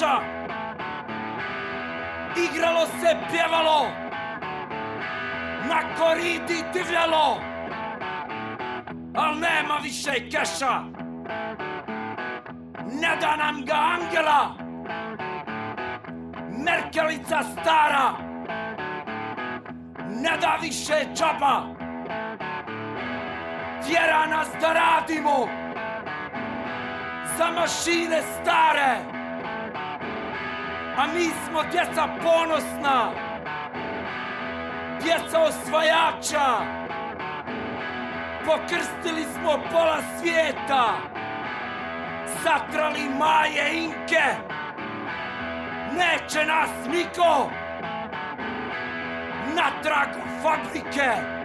Hašiša igralo se pjevalo. Na koridi divljalo. Al nema više keša. Ne da nam ga Angela. Merkelica stara. Ne da više džaba. Tjera nas da radimo. Za mašine stare a mi smo djeca ponosna. Djeca osvajača. Pokrstili smo pola svijeta. Satrali maje inke. Neće nas niko. Natrag fabrike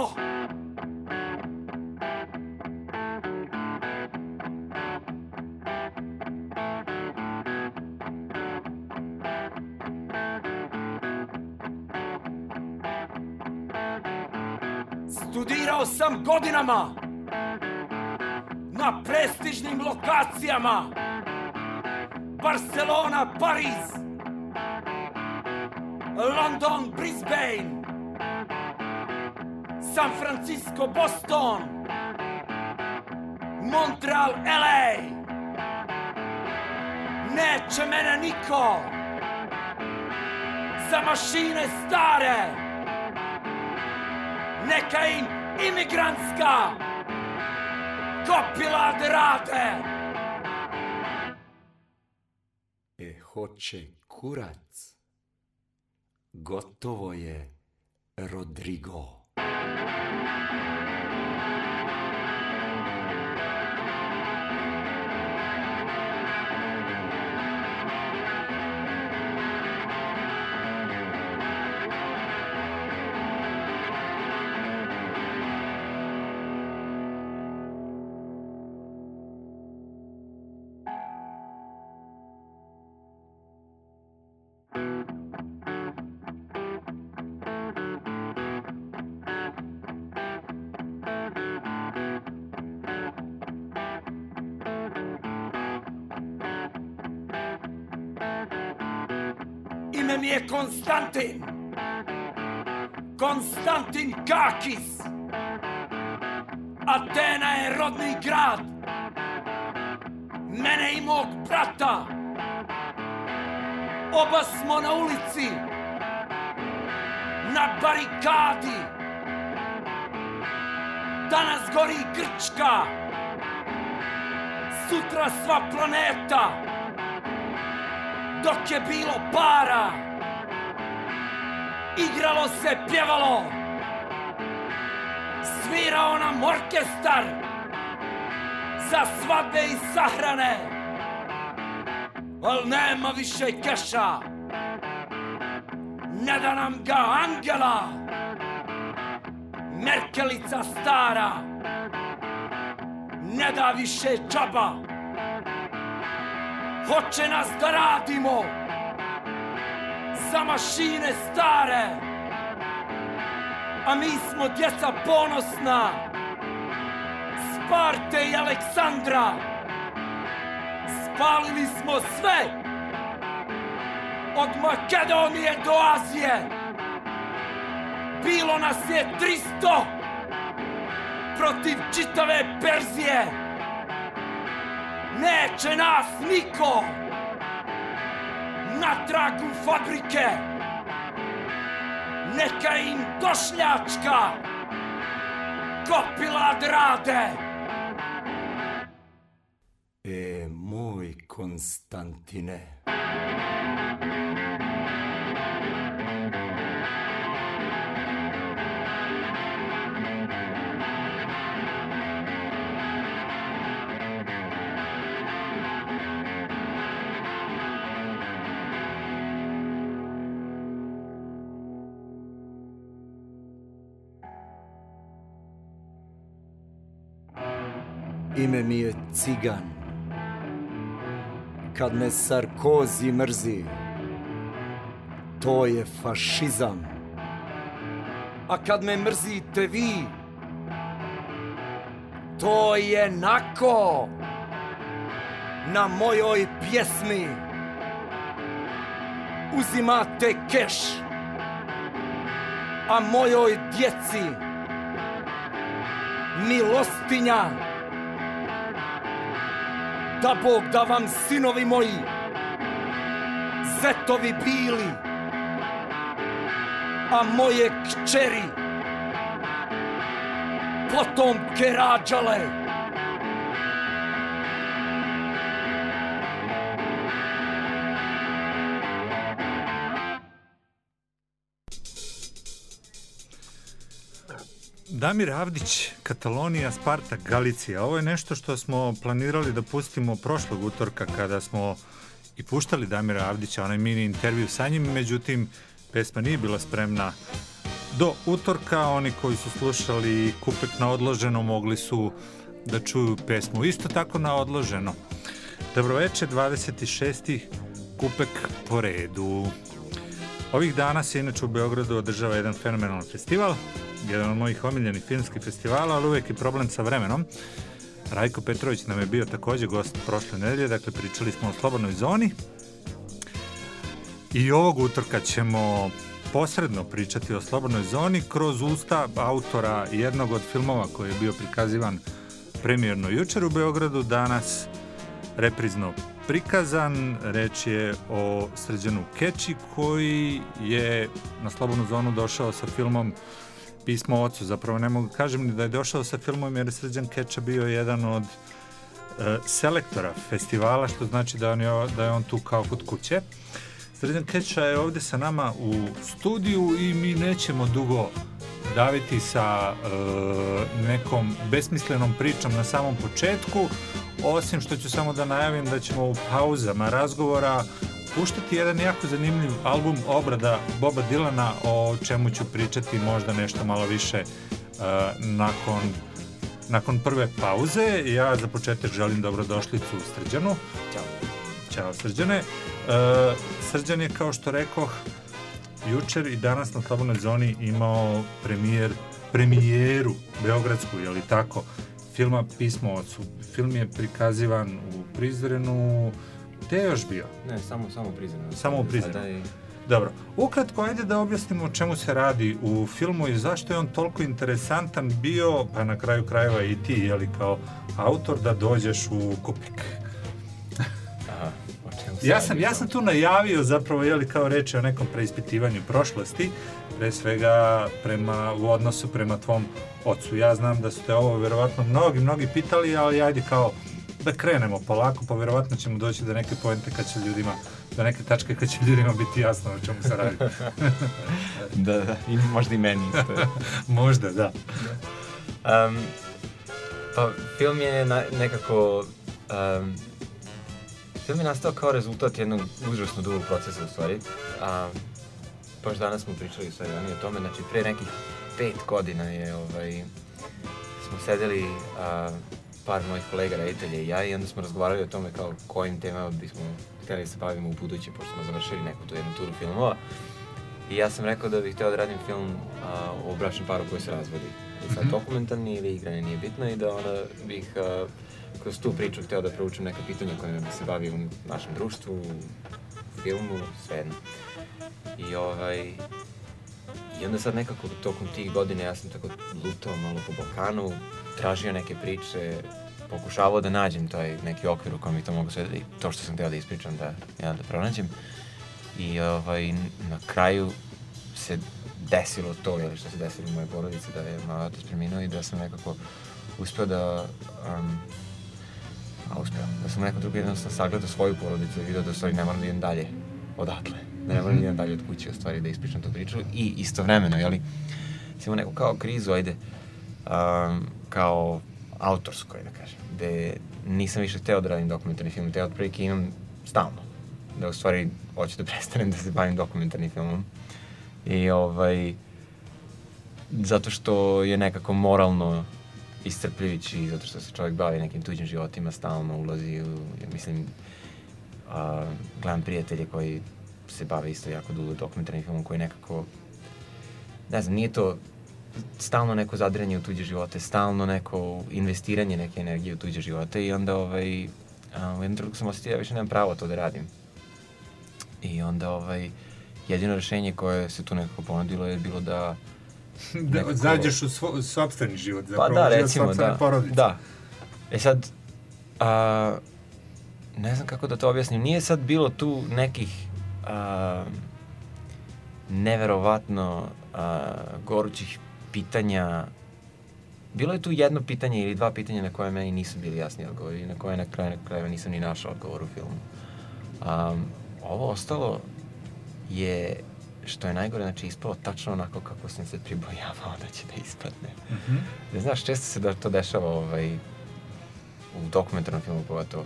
Niko. Studirao sam godinama. Na prestižnim lokacijama. Barcelona, Pariz, London, Brisbane, San Francisco, Boston, Montreal, LA. Neće mene niko za mašine stare. Neka im imigrantska kopilade rade. E, hoće kurac. Gotovo je, Rodrigo. thank you Konstantin. Konstantin Kakis. Atena je rodni grad. mene i mog brata. Oba smo na ulici, na barikadi. Danas gori Grčka, sutra sva planeta. Dok je bilo para, igralo se, pjevalo, svirao nam orkestar za svadbe i sahrane. Al nema više keša, ne da nam ga Angela, Merkelica stara, ne da više džaba. Hoće nas da radimo za mašine stare, a mi smo djeca ponosna, Sparte i Aleksandra. Spalili smo sve, od Makedonije do Azije. Bilo nas je 300 protiv čitave Perzije. Neće nas niko na tragu fabrike. Neka im došljačka kopilad rade. E, moj Konstantine. Ime mi je Cigan. Kad me Sarkozi mrzi, to je fašizam. A kad me mrzite vi, to je nako na mojoj pjesmi. Uzimate keš, a mojoj djeci milostinja. Da Bog da vam sinovi moji. Zetovi bili, a moje kćeri potomke rađale. Damir Avdić, Katalonija, Sparta, Galicija. Ovo je nešto što smo planirali da pustimo prošlog utorka kada smo i puštali Damira Avdića, onaj mini intervju sa njim, međutim, pesma nije bila spremna do utorka. Oni koji su slušali Kupek na odloženo mogli su da čuju pesmu isto tako na odloženo. Dobroveče, 26. Kupek po redu. Ovih dana se inače u Beogradu održava jedan fenomenalan festival, jedan od mojih omiljenih filmskih festivala, ali uvek je problem sa vremenom. Rajko Petrović nam je bio takođe gost prošle nedelje, dakle pričali smo o slobodnoj zoni. I ovog utorka ćemo posredno pričati o slobodnoj zoni kroz usta autora jednog od filmova koji je bio prikazivan premijerno jučer u Beogradu, danas reprizno prikazan. Reč je o Srđanu Keči koji je na slobodnu zonu došao sa filmom Pismo ocu. Zapravo ne mogu kažem ni da je došao sa filmom jer je Srđan Keča bio jedan od e, selektora festivala, što znači da, on je, da je on tu kao kod kuće. Srđan Keča je ovde sa nama u studiju i mi nećemo dugo daviti sa e, nekom besmislenom pričom na samom početku, osim što ću samo da najavim da ćemo u pauzama razgovora puštati jedan jako zanimljiv album obrada Boba Dilana o čemu ću pričati možda nešto malo više uh, nakon nakon prve pauze. Ja za početak želim dobrodošlicu Srđanu. Ćao. Ćao Srđane. Uh, Srđan je kao što rekoh jučer i danas na Slobodnoj zoni imao premijer, premijeru Beogradsku, je li tako, filma Pismo ocu. Film je prikazivan u Prizrenu, Gde je još bio? Ne, samo, samo u Prizrenu. Samo u Prizrenu. I... Dobro. Ukratko, ajde da objasnimo o čemu se radi u filmu i zašto je on toliko interesantan bio, pa na kraju krajeva i ti, jeli, kao autor, da dođeš u Kupik. Ja sam, ja sam tu najavio zapravo, jeli, kao reći o nekom preispitivanju prošlosti, pre svega prema, u odnosu prema tvom ocu. Ja znam da su te ovo verovatno mnogi, mnogi pitali, ali ajde kao da krenemo polako, pa verovatno ćemo doći do neke poente kad će ljudima, do neke tačke kad će ljudima biti jasno o čemu se radi. da, da, i možda i meni isto. možda, da. Um, pa film je na, nekako um, film je nastao kao rezultat jednog užasno dugog procesa u stvari. A, baš danas smo pričali u stvari o tome, znači pre nekih pet godina je ovaj, smo sedeli a, par mojih kolega reditelja i ja i onda smo razgovarali o tome kao kojim temama bismo hteli da se bavimo u buduće, pošto smo završili neku tu jednu turu filmova. I ja sam rekao da bih hteo da radim film a, o bračnom paru koji se razvodi. I sad -hmm. dokumentarni ili igrani nije bitno i da onda bih a, kroz tu priču hteo da proučim neka pitanja kojima bi se bavio u našem društvu, u filmu, svejedno. I ovaj, I onda sad nekako tokom tih godina ja sam tako lutao malo po Balkanu, tražio neke priče, pokušavao da nađem taj neki okvir u kojem bi to mogu sve, da, to što sam hteo da ispričam, da, ja da pronađem. I ovaj, na kraju se desilo to, ili što se desilo u mojoj porodici, da je moj otac preminuo i da sam nekako uspeo da um, a uspeo, da sam nekako drugo jednostavno sagledao svoju porodicu i vidio da u stvari ne moram da idem dalje odatle, da ne moram da idem dalje od kuće u stvari da ispričam tu priču i istovremeno, jeli, sam neku kao krizu, ajde, um, kao autorsku, ajde da kažem, gde nisam više hteo da radim dokumentarni film, te otprilike imam stalno, da u stvari hoću da prestanem da se bavim dokumentarnim filmom. I ovaj, zato što je nekako moralno iscrpljujući zato što se čovjek bavi nekim tuđim životima, stalno ulazi u, ja mislim, a, gledam prijatelje koji se bave isto jako dugo dokumentarnim filmom koji nekako, ne znam, nije to stalno neko zadiranje u tuđe živote, stalno neko investiranje neke energije u tuđe živote i onda ovaj, a, u jednom trenutku sam osetio ja više nemam pravo to da radim. I onda ovaj, jedino rešenje koje se tu nekako ponudilo je bilo da da zađeš u svo, sobstveni život, zapravo pa da, recimo, da, porodice. Da. E sad, a, ne znam kako da to objasnim, nije sad bilo tu nekih a, neverovatno a, gorućih pitanja Bilo je tu jedno pitanje ili dva pitanja na koje meni nisu bili jasni odgovori i na koje na kraju na kraju nisam ni našao odgovor u filmu. Um, ovo ostalo je što je najgore, znači ispalo tačno onako kako sam se pribojavao da će da ispadne. Mm -hmm. Da znaš, često se da to dešava ovaj, u dokumentarnom filmu pogotovo,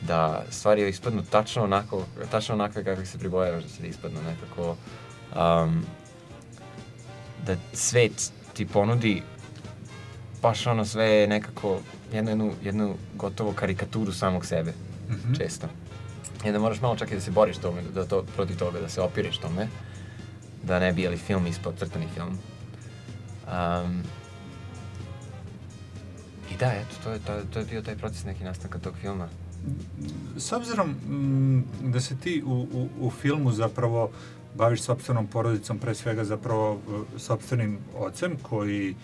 da stvari ispadnu tačno onako, tačno onako kako se pribojavaš da će da ispadnu nekako, um, da svet ti ponudi baš ono sve nekako jednu, jednu, jednu gotovo karikaturu samog sebe, mm -hmm. često. I da moraš malo čak i da se boriš tome, da to, protiv toga, da se opireš tome da ne bi jeli film ispod crtani film. Um, I da, eto, to je, to, to je bio taj proces neki nastanka tog filma. S obzirom m, da se ti u, u, u filmu zapravo baviš sobstvenom porodicom, pre svega zapravo sobstvenim ocem koji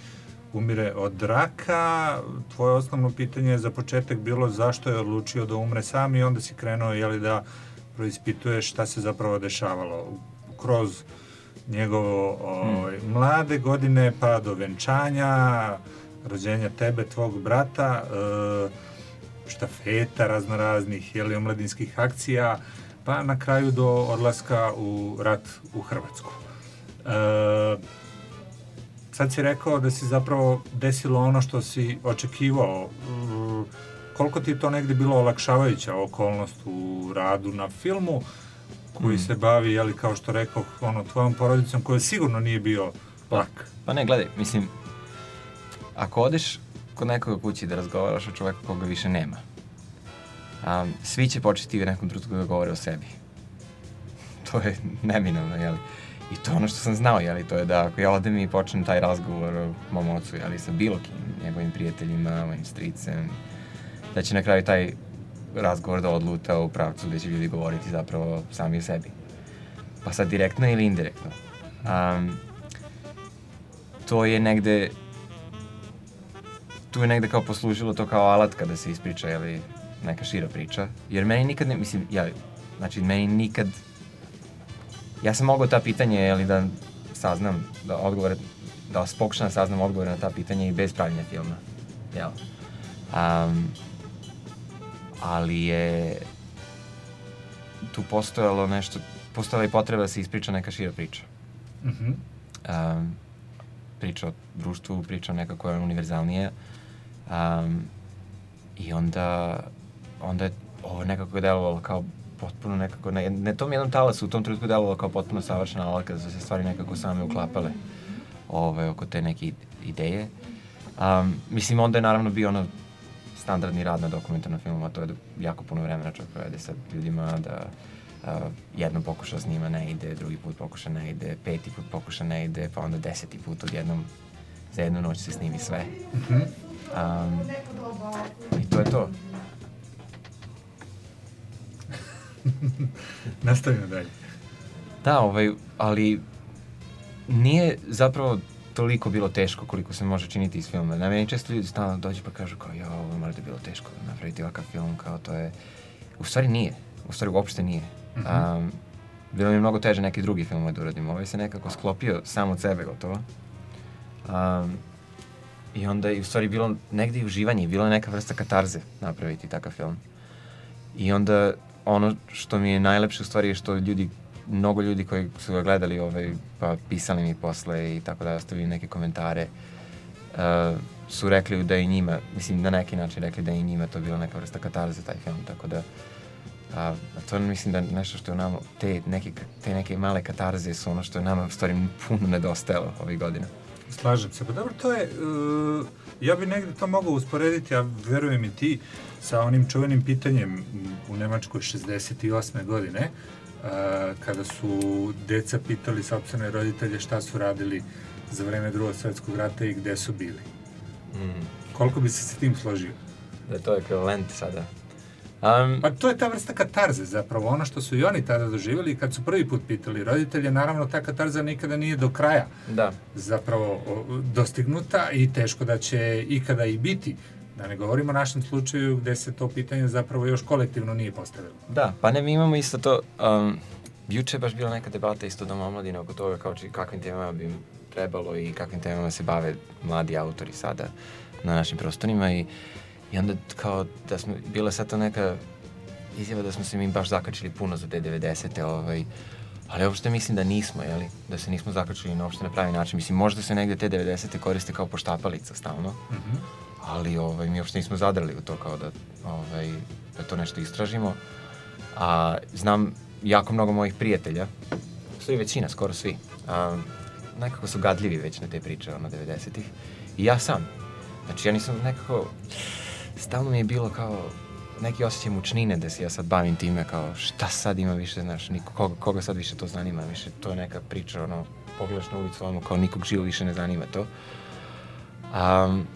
umire od raka, tvoje osnovno pitanje je za početak bilo zašto je odlučio da umre sam i onda si krenuo jeli, da proispituješ šta se zapravo dešavalo kroz uh, njegovo ovaj, mm. mlade godine pa do venčanja, rođenja tebe, tvog brata, e, štafeta raznoraznih jeli, omladinskih akcija, pa na kraju do odlaska u rat u Hrvatsku. E, sad si rekao da si zapravo desilo ono što si očekivao. E, koliko ti je to negde bilo olakšavajuća okolnost u radu na filmu? Koji mm. se bavi, jeli, kao što rekao, ono, tvojom porodicom, koja sigurno nije bio lak. Pa ne, gledaj, mislim, ako odeš kod nekoga kući da razgovaraš o čoveku koga više nema, a, svi će početi u nekom trenutku da govore o sebi. To je neminovno, jeli? I to je ono što sam znao, jeli, to je da ako ja odem i počnem taj razgovor o mom ocu, jeli, sa bilo kim, njegovim prijateljima, mojim stricem, da će na kraju taj razgovor da odluta u pravcu gde će ljudi govoriti zapravo sami o sebi. Pa sad direktno ili indirektno. Um, to je negde tu je negde kao poslužilo to kao alat kada se ispriča, jeli, neka šira priča. Jer meni nikad ne, mislim, ja, znači, meni nikad... Ja sam mogao ta pitanje, ali da saznam, da odgovore, da pokušam da saznam odgovore na ta pitanja i bez pravljenja filma. Jel? Um, ali je tu postojalo nešto, postojala i potreba da se ispriča neka šira priča. Mm -hmm. um, priča o društvu, priča neka koja je univerzalnija. Um, I onda, onda je ovo nekako delovalo kao potpuno nekako, ne, ne tom jednom talasu u tom trenutku delovalo kao potpuno savršena ala kada su se stvari nekako same uklapale ove, oko te neke ideje. Um, mislim, onda je naravno bio ono standardni rad na dokumentarnom filmu, a to je da jako puno vremena čovjek provede sa ljudima, da uh, jednom pokuša snima ne ide, drugi put pokuša ne ide, peti put pokuša ne ide, pa onda deseti put odjednom za jednu noć se snimi sve. Mm -hmm. um, I to je to. Nastavimo dalje. Da, ovaj, ali nije zapravo toliko bilo teško koliko se može činiti iz filma. Na meni često ljudi stalno dođu pa kažu kao, jo, ovo mora da bilo teško napraviti ovakav film, kao to je... U stvari nije. U stvari uopšte nije. Mm -hmm. um, bilo mi je mnogo teže neki drugi film da uradim. Ovaj se nekako sklopio sam od sebe gotovo. Um, I onda je u stvari bilo negde i uživanje, bilo je neka vrsta katarze napraviti takav film. I onda ono što mi je najlepše u stvari je što ljudi mnogo ljudi koji su ga gledali ovaj, pa pisali mi posle i tako da ostavili neke komentare uh, su rekli da i njima, mislim na neki način rekli da i njima to bilo neka vrsta katarze taj film, tako da a, to mislim da nešto što je nama, te neke, te neke male katarze su ono što je nama stvari puno nedostajalo ovih godina. Slažem se, pa dobro, to je, uh, ja bi negde to mogao usporediti, a verujem i ti, sa onim čuvenim pitanjem u Nemačkoj 68. godine, kada su deca pitali sopstvene roditelje šta su radili za vreme drugog svetskog rata i gde su bili. Mm. Koliko bi se sa tim složio? Da je to ekvivalent sada. Um, pa to je ta vrsta katarze zapravo, ono što su i oni tada doživjeli kad su prvi put pitali roditelje, naravno ta katarza nikada nije do kraja da. zapravo dostignuta i teško da će ikada i biti. Da ne govorimo o našem slučaju gde se to pitanje zapravo još kolektivno nije postavilo. Da, pa ne, mi imamo isto to, um, juče je baš bila neka debata isto doma omladine oko toga kao či kakvim temama bi trebalo i kakvim temama se bave mladi autori sada na našim prostorima i I onda kao da smo, bila sad to neka izjava da smo se mi baš zakačili puno za te 90. Ovaj, ali uopšte mislim da nismo, jeli? Da se nismo zakačili na uopšte na pravi način. Mislim, možda se negde te 90. koriste kao poštapalica stalno, mm -hmm. Ali ovaj, mi uopšte nismo zadrali u to kao da, ovaj, da to nešto istražimo. A znam jako mnogo mojih prijatelja, su i većina, skoro svi, a, nekako su gadljivi već na te priče ono 90-ih. I ja sam. Znači, ja nisam nekako stalno mi je bilo kao neki osjećaj mučnine da se ja sad bavim time kao šta sad ima više, znaš, niko, koga, koga sad više to zanima, više to je neka priča, ono, pogledaš na ulicu, ono, kao nikog živo više ne zanima to. Um,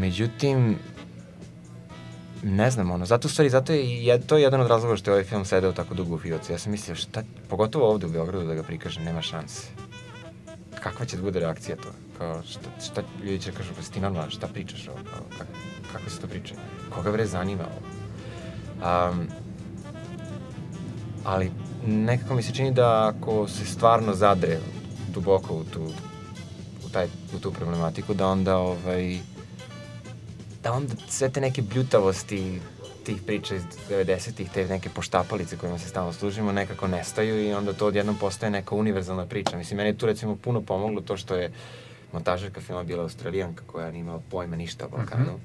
međutim, ne znam, ono, zato stvari, zato je, je to je jedan od razloga što je ovaj film sedeo tako dugo u fioci. Ja sam mislio, šta, pogotovo ovde u Beogradu da ga prikažem, nema šanse. Kakva će da bude reakcija to? kao šta, šta ljudi će kažu, pa si ti normalan, šta pričaš ovo, kao, kako, kako se to priča, koga bre zanima ovo. Um, ali nekako mi se čini da ako se stvarno zadre duboko u tu, u, taj, u tu problematiku, da onda ovaj, da onda sve te neke bljutavosti tih priča iz 90-ih, te neke poštapalice kojima se stalno služimo, nekako nestaju i onda to odjednom postaje neka univerzalna priča. Mislim, meni je tu recimo puno pomoglo to što je montažerka filma bila australijanka koja nije imala pojma ništa o Balkanu. Mm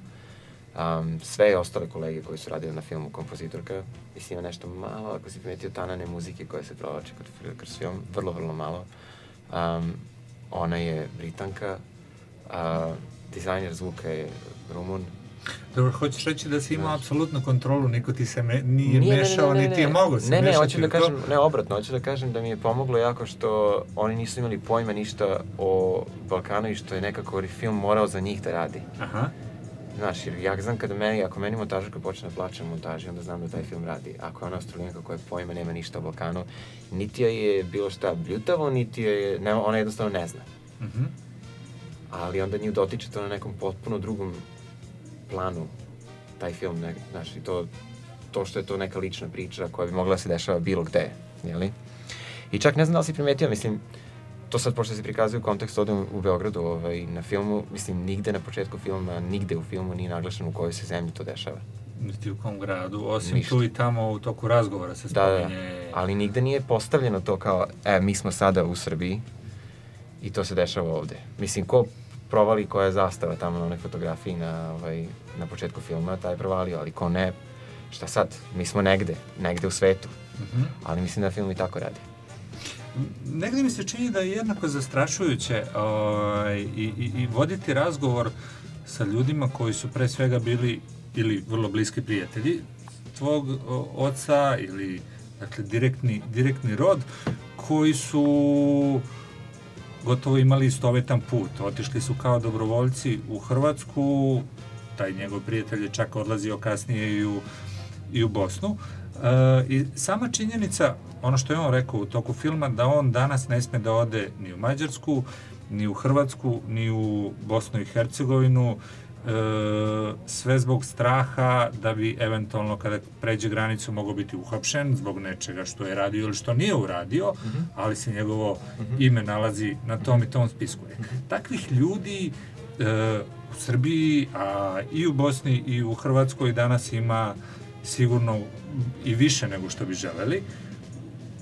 -hmm. um, sve ostale kolege koji su radili na filmu kompozitorka, mislim ima nešto malo, ako si primetio tanane muzike koje se provlače kod, kroz film, vrlo, vrlo malo. Um, ona je Britanka, uh, dizajner zvuka je Rumun, Dobro, hoćeš reći da si imao apsolutnu kontrolu, niko ti se me, nije, nije mešao, ne, ne, ne, niti je mogo se Ne, ne, hoću da kažem, ne, obratno, hoću da kažem da mi je pomoglo jako što oni nisu imali pojma ništa o Balkanu i što je nekako film morao za njih da radi. Aha. Znaš, jer ja znam kada meni, ako meni montažerka počne da plače montaži, onda znam da taj film radi. Ako je ona australijanka koja pojma nema ništa o Balkanu, niti je bilo šta bljutavo, niti je, ne, ona jednostavno ne zna. Mhm. Uh -huh. Ali onda nju dotiče to na nekom potpuno drugom planu taj film, ne, znaš, i to to što je to neka lična priča koja bi mogla da se dešava bilo gde, jeli? I čak ne znam da li si primetio, mislim, to sad pošto se prikazuje u kontekstu ovde u Beogradu ovaj, na filmu, mislim, nigde na početku filma, nigde u filmu nije naglašeno u kojoj se zemlji to dešava. Niti u kom gradu, osim Ništa. tu i tamo u toku razgovora se Da, da, spominje. ali nigde nije postavljeno to kao, e, mi smo sada u Srbiji i to se dešava ovde. Mislim, ko provali koja je zastava tamo na onoj fotografiji na, ovaj, na početku filma, taj je provalio, ali ko ne, šta sad, mi smo negde, negde u svetu. Mhm. Ali mislim da film i tako radi. Negde mi se čini da je jednako zastrašujuće ovaj, i, i, i voditi razgovor sa ljudima koji su pre svega bili ili vrlo bliski prijatelji tvog o, oca ili dakle direktni, direktni rod koji su gotovo imali istovetan put. Otišli su kao dobrovoljci u Hrvatsku, taj njegov prijatelj je čak odlazio kasnije i u, i u Bosnu. E, I sama činjenica, ono što je on rekao u toku filma, da on danas ne sme da ode ni u Mađarsku, ni u Hrvatsku, ni u Bosnu i Hercegovinu, e, sve zbog straha da bi eventualno kada pređe granicu mogao biti uhapšen zbog nečega što je radio ili što nije uradio, ali se njegovo ime nalazi na tom i tom spisku. E, Takvih ljudi e, u Srbiji, a i u Bosni i u Hrvatskoj danas ima sigurno i više nego što bi želeli.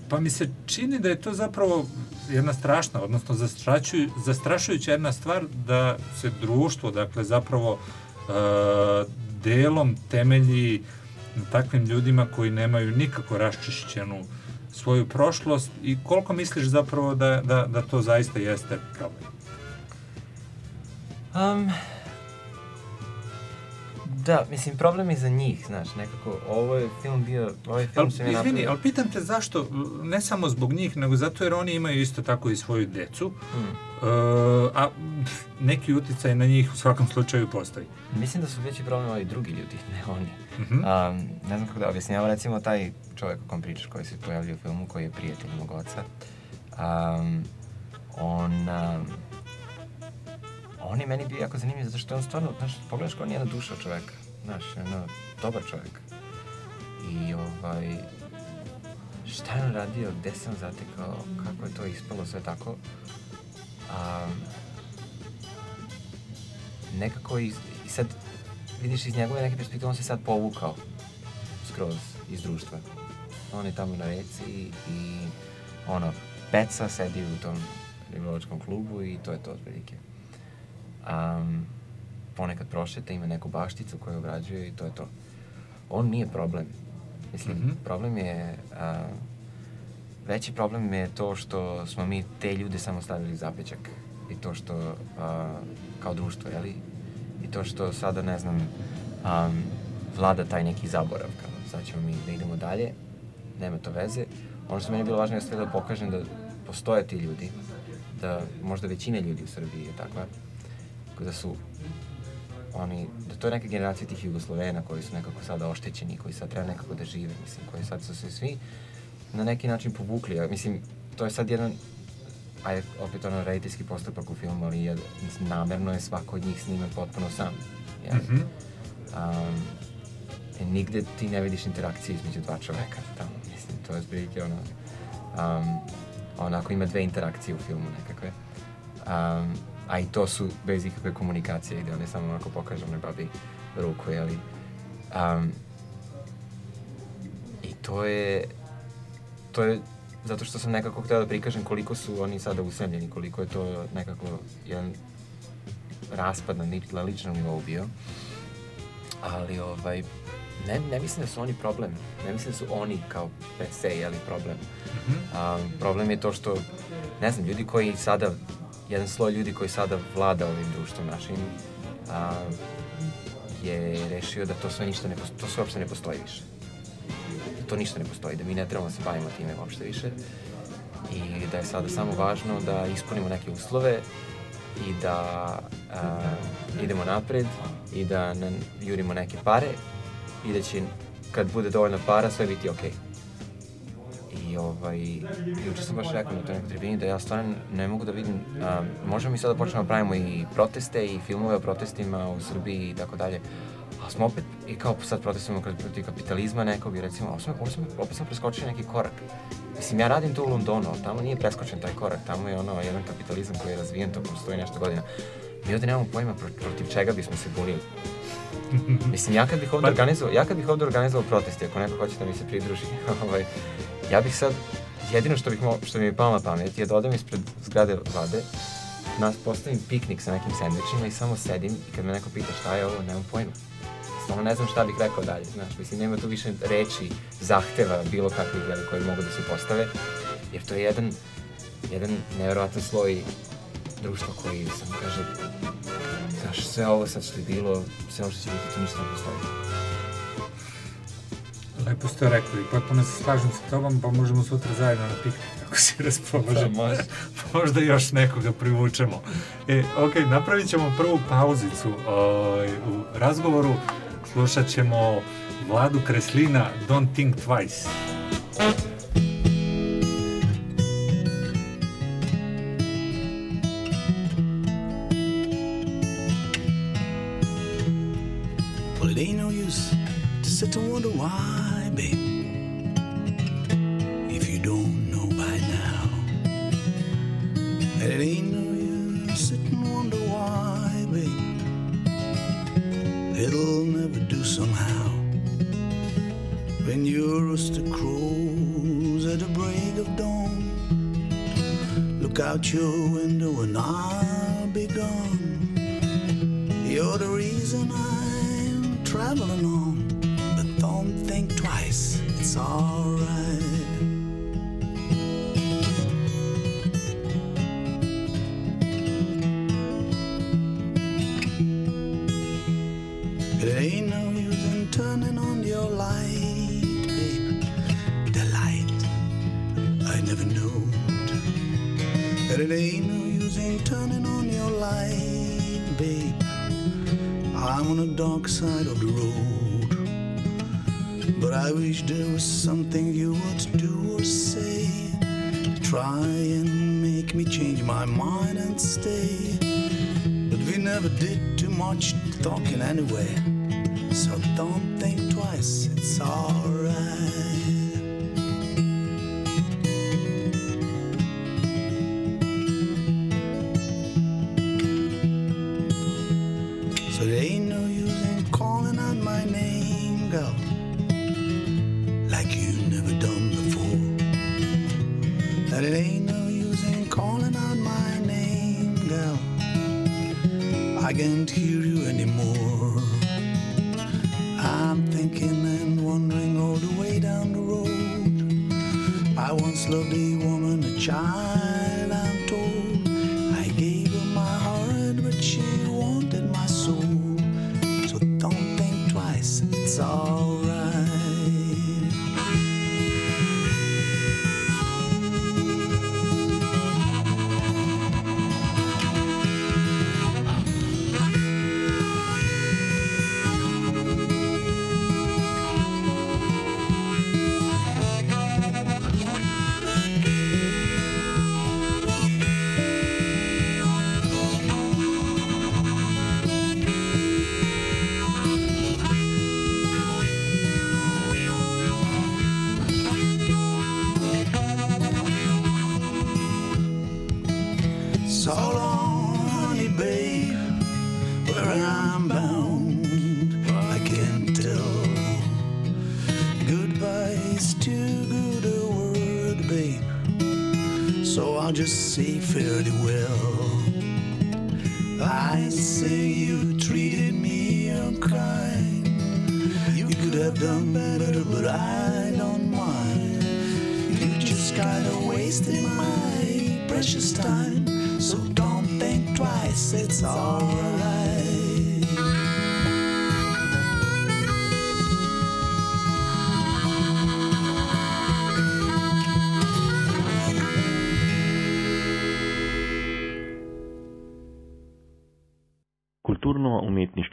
Pa mi se čini da je to zapravo jedna strašna, odnosno zastrašuju, zastrašujuća jedna stvar da se društvo, dakle, zapravo e, delom temelji takvim ljudima koji nemaju nikako raščišćenu svoju prošlost i koliko misliš zapravo da, da, da to zaista jeste problem? Um, da, mislim, problem je za njih, znaš, nekako, ovo je film bio, ovaj film se mi izvini, napravio... ali pitam te zašto, ne samo zbog njih, nego zato jer oni imaju isto tako i svoju decu, Mm. e, a neki uticaj na njih u svakom slučaju postoji. Mislim da su veći problem ovi drugi ljudi, ne oni. Mhm. Um, ne znam kako da objasnim, evo recimo taj čovjek o kom pričaš koji se pojavljuje u filmu, koji je prijatelj mog oca. Um, on, um, on je meni bio jako zanimljiv zato što on stvarno, znaš, pogledaš kao on je jedna duša čoveka, znaš, ono, dobar čovjek. I ovaj, šta je on radio, gde on zatekao, kako je to ispalo, sve tako. Um, nekako i, i sad vidiš iz njegove neke perspektive, on se sad povukao skroz iz društva. On je tamo na reci i ono, peca, sedi u tom ribolovačkom klubu i to je to otprilike. Um, ponekad prošeta, ima neku bašticu koju obrađuje i to je to. On nije problem. Mislim, Mhm. problem je... A, veći problem je to što smo mi te ljude samo stavili u zapećak. I to što, a, kao društvo, jeli? I to što sada, ne znam, um, vlada taj neki zaborav, kao sad ćemo mi da idemo dalje, nema to veze. Ono što meni je bilo važno je da pokažem da postoje ti ljudi, da možda većina ljudi u Srbiji je takva, da su oni, da to je neka generacija tih Jugoslovena koji su nekako sada oštećeni, koji sad treba nekako da žive, mislim, koji sad su se svi na neki način povukli. a Mislim, to je sad jedan, ajde, opet ono rediteljski postupak u filmu, ali je, namerno je svako od njih sniman potpuno sam. Jel? Mhm. Um, i nigde ti ne vidiš interakcije između dva čoveka tamo, mislim, to je zbrilike ono, um, onako ima dve interakcije u filmu nekakve. Um, a i to su bez ikakve komunikacije, gde one samo onako pokažu onoj babi ruku, jeli. Um, I to je, to je zato što sam nekako hteo da prikažem koliko su oni sada usamljeni, koliko je to nekako jedan raspad na, na ličnom nivou bio. Ali ovaj, ne, ne mislim da su oni problem. Ne mislim da su oni kao per se, jeli, problem. Um, problem je to što, ne znam, ljudi koji sada, jedan sloj ljudi koji sada vlada ovim društvom našim, um, je rešio da to sve ništa ne postoji, to sve uopšte ne postoji više. Da to ništa ne postoji, da mi ne trebamo da se bavimo time uopšte više. I da je sada samo važno da ispunimo neke uslove i da uh, idemo napred i da ne, jurimo neke pare i da će kad bude dovoljno para sve biti okej. I ovaj, juče sam baš rekao na toj nekoj tribini da ja stvarno ne mogu da vidim, um, možemo mi sada da počnemo da pravimo i proteste i filmove o protestima u Srbiji i tako dalje, Ali smo opet, i kao sad protestujemo protiv kapitalizma nekog i recimo, ovo smo, ovo smo, opet smo preskočili neki korak. Mislim, ja radim to u Londonu, ali tamo nije preskočen taj korak, tamo je ono jedan kapitalizam koji je razvijen tokom stoji nešto godina. Mi ovde nemamo pojma protiv čega bismo se bunili. Mislim, ja kad bih ovde organizovao, ja kad bih ovde organizovao protesti, ako neko hoće da mi se pridruži, ovaj, ja bih sad, jedino što, bih mo, što mi je palo na pamet je da odem ispred zgrade vlade, nas postavim piknik sa nekim sandvičima i samo sedim i kad me neko pita šta je ovo, nemam pojma. Stvarno ne znam šta bih rekao dalje, znaš, mislim, nema tu više reči, zahteva, bilo kakvih jeli, koji mogu da se postave, jer to je jedan, jedan nevjerovatan sloj društva koji samo kaže, znaš, sve ovo sad što je bilo, sve ovo što će biti, to ništa ne postoji. Lepo ste rekli, potpuno se slažem sa tobom, pa možemo sutra zajedno na piknik, ako si raspoložen. Da, može. Možda još nekoga privučemo. E, ok, napravit ćemo prvu pauzicu ovaj, u razgovoru. Slušat ćemo Vladu Kreslina, Don't Think Twice. Well,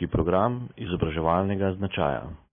Kulturno-umetniški program izobraževalnega značaja.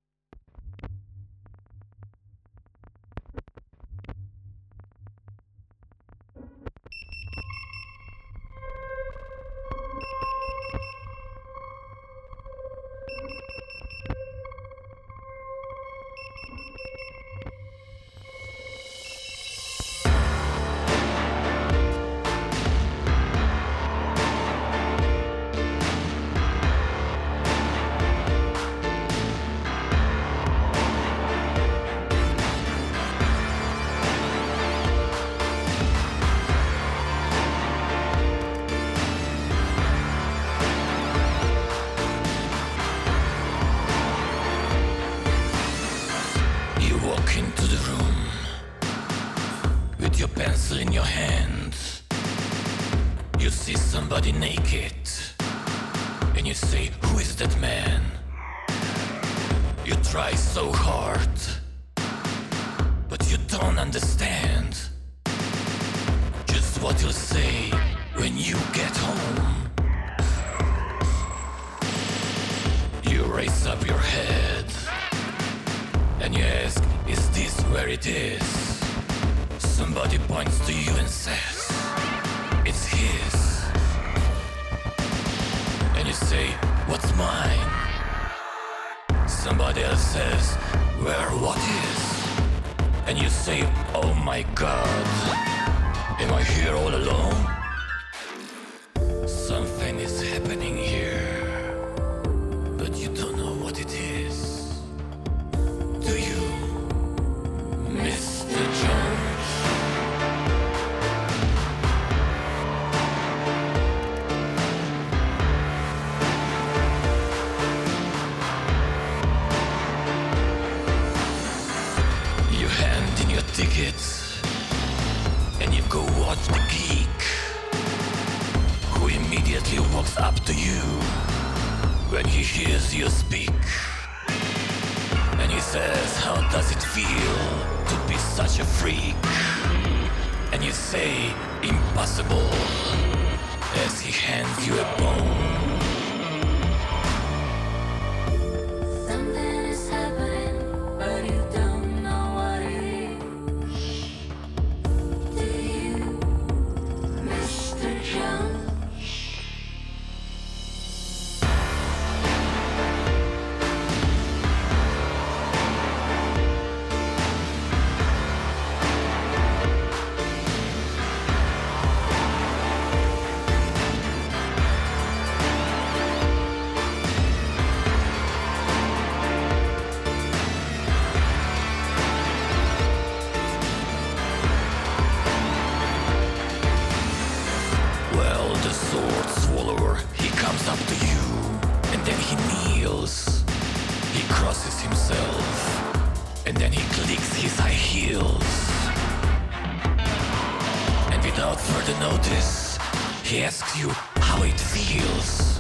He asks you how it feels.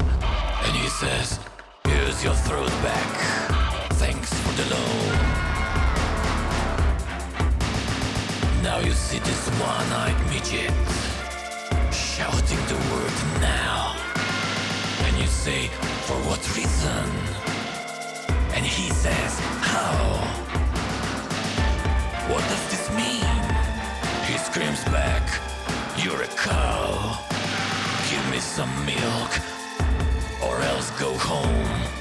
And he says, Here's your throat back. Thanks for the loan. Now you see this one-eyed midget shouting the word now. And you say, for what reason? And he says, how? What does this mean? He screams back, you're a cow. Give me some milk, or else go home.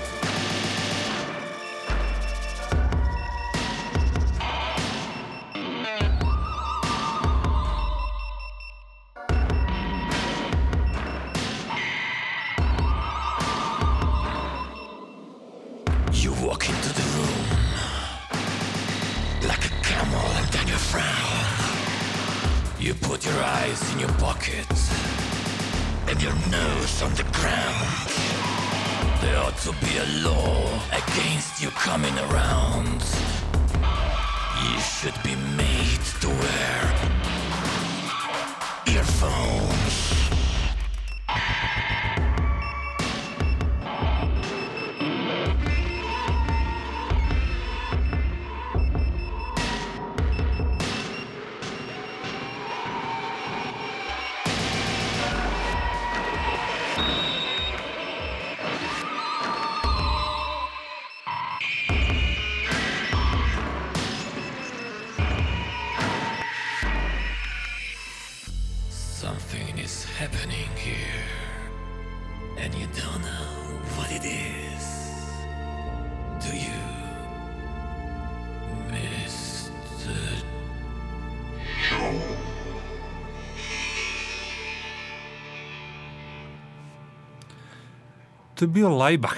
To je bio Laibach,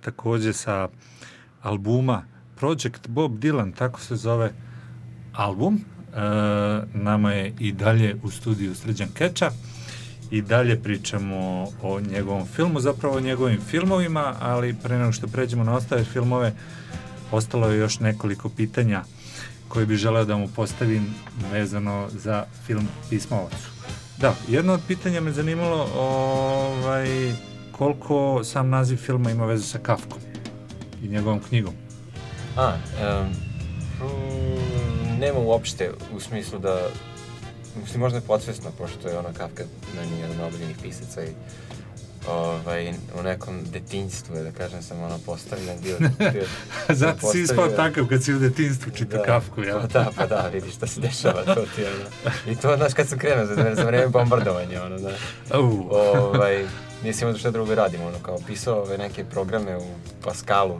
takođe sa albuma Project Bob Dylan, tako se zove album. E, nama je i dalje u studiju Srđan Keča i dalje pričamo o njegovom filmu, zapravo o njegovim filmovima, ali pre nego što pređemo na ostale filmove, ostalo je još nekoliko pitanja koje bi želeo da mu postavim vezano za film Pismovacu. Da, jedno od pitanja me zanimalo ovaj, koliko sam naziv filma ima veze sa Kafkom i njegovom knjigom. A, um, nema uopšte, u smislu da, mislim možda je podsvesno, pošto je ono Kafka meni jedan od obiljenih pisaca i ovaj, u nekom detinjstvu da kažem, sam ono postavljen bio. bio Zato si ispao takav kad si u detinstvu čitao Da, Kafku, jel? Pa da, pa da, vidiš šta se dešava, to ti ono. I to, znaš, kad sam krenuo za, za vreme bombardovanja, ono, da. Au. Ovaj, nisam imao šta drugo radim, ono, kao pisao ove neke programe u Pascalu,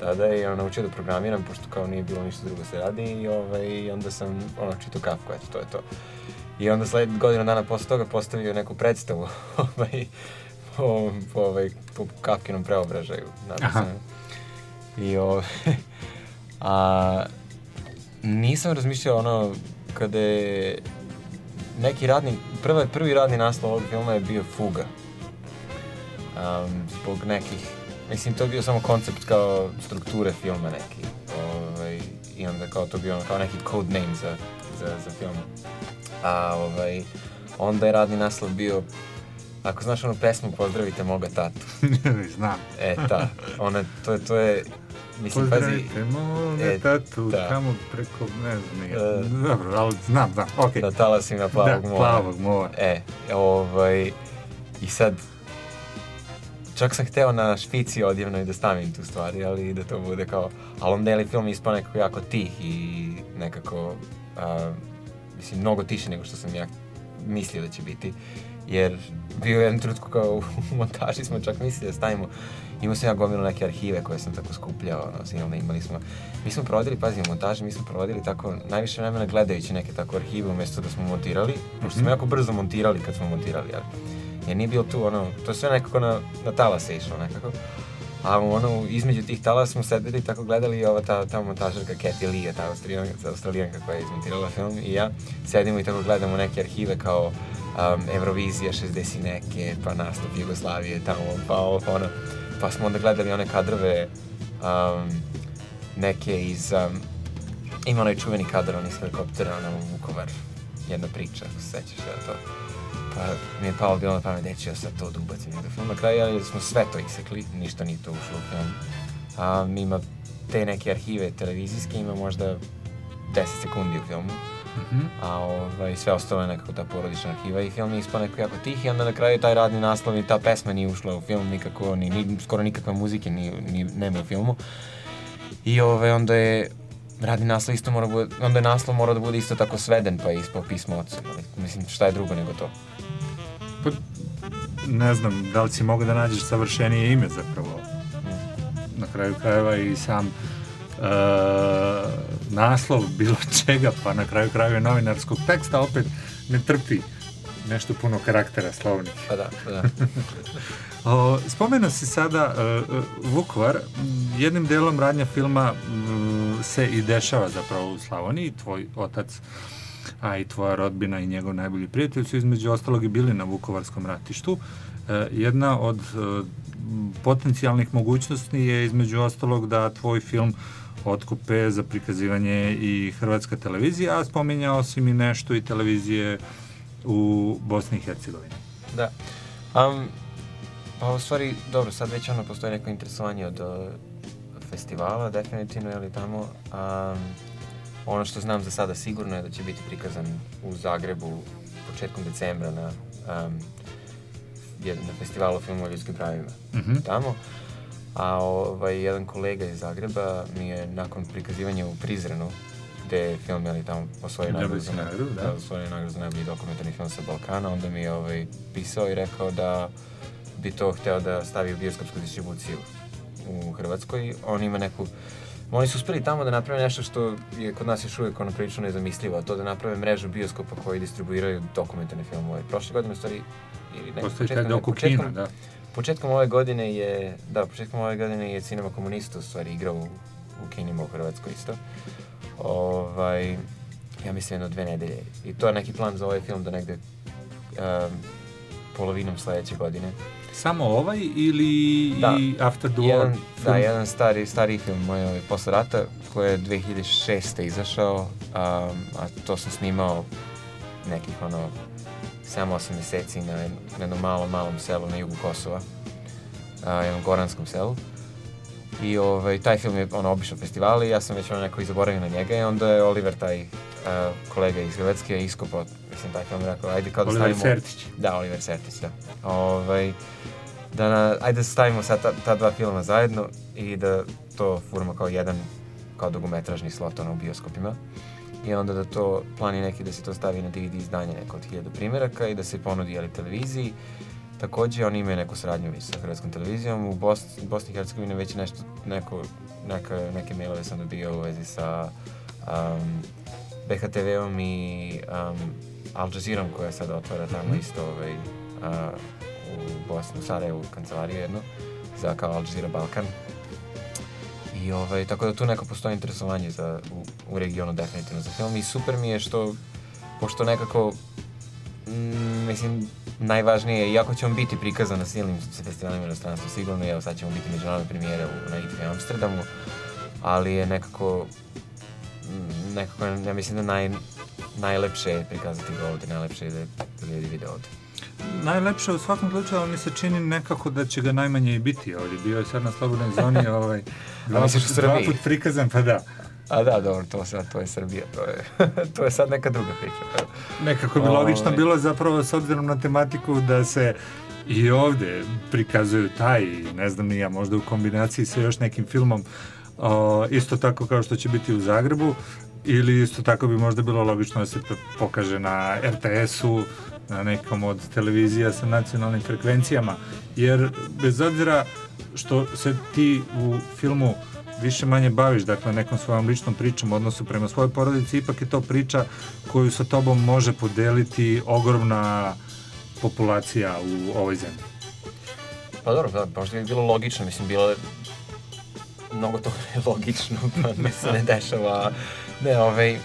tada i ono, naučio da programiram, pošto kao nije bilo ništa drugo se radi i ovaj, onda sam, ono, čitao Kafku, eto, to je to. I onda sled, godinu dana posle toga postavio neku predstavu, ovaj, po, po, ovaj, po Kafkinom preobražaju, nadam se. I ovaj, a nisam razmišljao ono kada je neki radni, prva, prvi radni naslov ovog filma je bio Fuga. Um, zbog nekih, mislim to je bio samo koncept kao strukture filma neki. Ovaj, I onda kao to bio kao neki code name za, za, za film. A ovaj, onda je radni naslov bio ako znaš onu pesmu Pozdravite moga tatu. Znam. E, ta. Ona, to je, to je, mislim, pazi... Pozdravite moga e, tatu, da. tamo preko, ne znam, nije. E, Dobro, ali znam, znam, okej. Na talasima plavog Da, mora. plavog mora. E, ovaj, i sad, čak sam hteo na špici odjevnoj da stavim tu stvari, ali da to bude kao, ali onda je li film ispao nekako jako tih i nekako, a, mislim, mnogo tiše nego što sam ja mislio da će biti, jer bio je jedan trenutku kao u montaži smo čak mislili da stavimo, imao sam ja gomilu neke arhive koje sam tako skupljao, ono, silne, imali smo, mi smo provodili, pazi, u montaži, mi smo provodili tako, najviše vremena gledajući neke tako arhive umjesto da smo montirali, pošto smo Mhm. jako brzo montirali kad smo montirali, jel? Jer nije bilo tu, ono, to je sve nekako na, na talase išlo nekako. A ono, između tih talasa smo sedeli i tako gledali ova ta, ta montažerka Cathy Lee, ta australijanka, australijanka koja je izmontirala film i ja, sedimo i tako gledamo neke arhive kao um, Eurovizija 60 i neke, pa nastup Jugoslavije tamo, pa ovo, pa ono. Pa smo onda gledali one kadrove um, neke iz, um, ima onaj čuveni kadar, on iz helikoptera, ono, Vukovar, jedna priča, ako se sećaš, ja to. Pa mi je palo bilo na pamet, neću ja sad to da ubacim u film. Na kraju ali smo sve to isekli, ništa nije to ušlo u film. A, ima te neke arhive televizijske, ima možda 10 sekundi u filmu. Mhm. A ovaj, sve ostalo je nekako ta porodična arhiva i film je ispao nekako jako tih i onda na kraju taj radni naslov i ta pesma nije ušla u film nikako, ni, ni, skoro nikakve muzike ni, ni, nema u filmu. I ovaj, onda je radni naslov isto mora bude, onda je naslov mora da bude isto tako sveden pa je ispao pismo ocu. Mislim, šta je drugo nego to? Pa, ne znam, da li si mogao da nađeš savršenije ime zapravo. Na kraju krajeva i sam e, naslov bilo čega, pa na kraju krajeva novinarskog teksta opet ne trpi nešto puno karaktera slovnih. Pa da, pa da. O, spomenuo si sada e, e, Vukovar, jednim delom radnja filma m, se i dešava zapravo u Slavoniji, tvoj otac a i tvoja rodbina i njegov najbolji prijatelj su između ostalog i bili na Vukovarskom ratištu. E, jedna od e, potencijalnih mogućnosti je između ostalog da tvoj film otkupe za prikazivanje i hrvatska televizija, a spominjao si mi nešto i televizije u Bosni i Hercegovini. Da. Um, pa u stvari, dobro, sad već ono postoji neko interesovanje od uh, festivala, definitivno, je li tamo. Um, ono što znam za sada sigurno je da će biti prikazan u Zagrebu početkom decembra na, um, na festivalu filmu o ljudskim pravima. Mhm. Tamo. A ovaj, jedan kolega iz Zagreba mi je nakon prikazivanja u Prizrenu, gde je film, je tamo osvojio nagradu za, nagradu, da. da, osvojio nagradu za najbolji dokumentarni film sa Balkana, onda mi je ovaj, pisao i rekao da bi to hteo da stavi u bioskopsku distribuciju u Hrvatskoj. On ima neku Oni su uspeli tamo da naprave nešto što je kod nas još uvijek ono prilično nezamislivo, a to da naprave mrežu bioskopa koji distribuiraju dokumentarne filmove. Prošle godine, u stvari, ili ne, Postoji taj početkom- doku početkom- kino, da. Početkom ove godine je, da, početkom ove godine je Cinema Komunista u stvari igrao u, u kinima u Hrvatskoj isto. Ovaj, ja mislim jedno dve nedelje. I to je neki plan za ovaj film da negde um, polovinom sledeće godine. Samo ovaj ili Da. i After the War? Jedan, da, film? jedan stari, stari film moj ovaj, posle rata koji je 2006. izašao, um, a to sam snimao nekih ono 7-8 mjeseci na na jednom malom, malom selu na jugu Kosova, a, jednom goranskom selu. I ovaj, taj film je ono obišao festivali, ja sam već ono i zaboravio na njega i onda je Oliver, taj a, kolega iz Hrvatske, iskopao, mislim, taj film je rekao, ajde kao da Oliver stavimo... Sertić. Da, Oliver Sertić, da. Ovaj, da na, ajde da stavimo sad ta, ta dva filma zajedno i da to furamo kao jedan, kao dugometražni slot ono, u bioskopima. I onda da to, plan je neki da se to stavi na DVD izdanje neko od hiljadu primjeraka i da se ponudi jeli, televiziji. Takođe, oni imaju neku saradnju i sa hrvatskom televizijom. U Bos Bosni i Hercegovini već nešto, neko, neka, neke mailove sam dobio u vezi sa um, BHTV-om i um, Al Jazeerom koja sada otvara tamo Mhm. isto ovaj, a, u Bosni, u Sarajevu, kancelariju jednu za kao Al Jazeera Balkan. I ovaj, tako da tu neko postoji interesovanje za, u, u regionu definitivno za film i super mi je što, pošto nekako, mm, mislim, najvažnije je, iako će on biti prikazan na silnim festivalima u inostranstvu, sigurno, evo sad ćemo biti međunarodne premijere u, na ITV Amsterdamu, ali je nekako, nekako, ja mislim da naj, najlepše je prikazati ga ovde, najlepše je da da ljudi vide ovde. Najlepše u svakom slučaju, ali mi se čini nekako da će ga najmanje i biti ovdje. Bio je sad na slobodnoj zoni, ovaj, dva, put, dva put prikazan, pa da. A da, dobro, to sad, to je Srbija, to je, to je sad neka druga priča. Nekako bi logično Ovaj. bilo zapravo s obzirom na tematiku da se i ovdje prikazuju taj, ne znam ni ja, možda u kombinaciji sa još nekim filmom, o, isto tako kao što će biti u Zagrebu, ili isto tako bi možda bilo logično da se pokaže na RTS-u, na nekom od televizija sa nacionalnim frekvencijama, jer bez obzira što se ti u filmu više manje baviš, dakle, nekom svojom ličnom pričom u odnosu prema svojoj porodici, ipak je to priča koju sa tobom može podeliti ogromna populacija u ovoj zemlji. Pa dobro, da, možda bi bilo logično, mislim, bilo je mnogo toga je logično, pa mi se ne dešava. Ne, ovaj,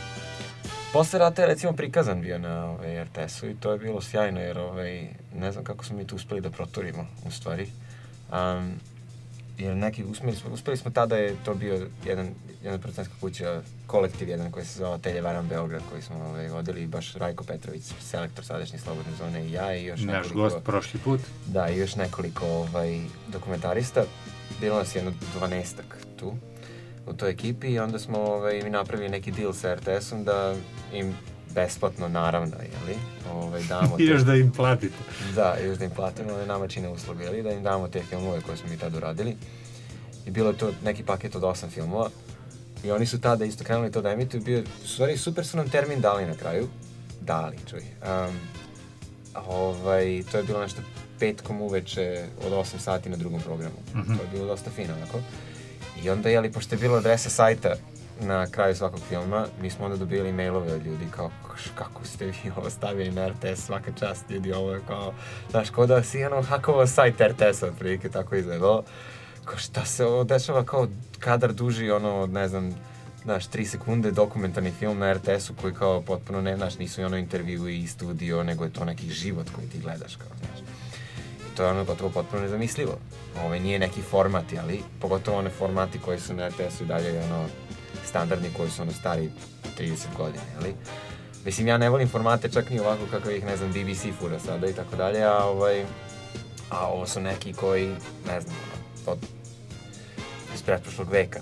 posle rata je recimo prikazan bio na ovaj, RTS-u i to je bilo sjajno, jer ovaj, ne znam kako smo mi to uspeli da proturimo, u stvari. Um, jer neki, uspeli smo, uspeli smo tada je to bio jedan, jedna producentska kuća, kolektiv jedan koji se zvao Telje Varam Beograd, koji smo ovaj, vodili baš Rajko Petrović, selektor sadašnje slobodne zone i ja i još Naš nekoliko... gost prošli put. Da, i još nekoliko ovaj, dokumentarista. Bilo nas jedno dvanestak tu, u toj ekipi i onda smo ovaj, mi napravili neki deal sa RTS-om da im besplatno, naravno, jeli, ovaj, damo I još da im platite. Da, još da im platimo, ali nama čine usluge, jeli, da im damo te filmove koje smo mi tad uradili. I bilo je to neki paket od osam filmova. I oni su tada isto krenuli to da emituju. Bio, u stvari, super su nam termin dali na kraju. Dali, čuj. Um, ovaj, to je bilo nešto petkom uveče od 8 sati na drugom programu. Mhm. To je bilo dosta fino, onako. I onda, jeli, pošto je bilo adresa sajta na kraju svakog filma, mi smo onda dobili mailove od ljudi kao, "Š- kako ste vi ovo stavili na RTS, svaka čast ljudi, ovo je kao, znaš, ko da si ono hakovao sajt RTS-a, otprilike, tako izgledalo. Kao, šta se ovo dešava, kao kadar duži, ono, ne znam, znaš, tri sekunde dokumentarni film na RTS-u koji kao potpuno ne, znaš, nisu i ono intervju i studio, nego je to neki život koji ti gledaš, kao, znaš. To je ono gotovo potpuno nezamislivo. Ovo nije neki formati, ali pogotovo one formati koji su na RTS-u i dalje ono standardni koji su ono stari 30 godina, jeli? Mislim, ja ne volim formate čak ni ovako kako ih, ne znam, BBC fura sada i tako dalje, a ovaj, a ovo su neki koji, ne znam, od, iz pretprošlog veka.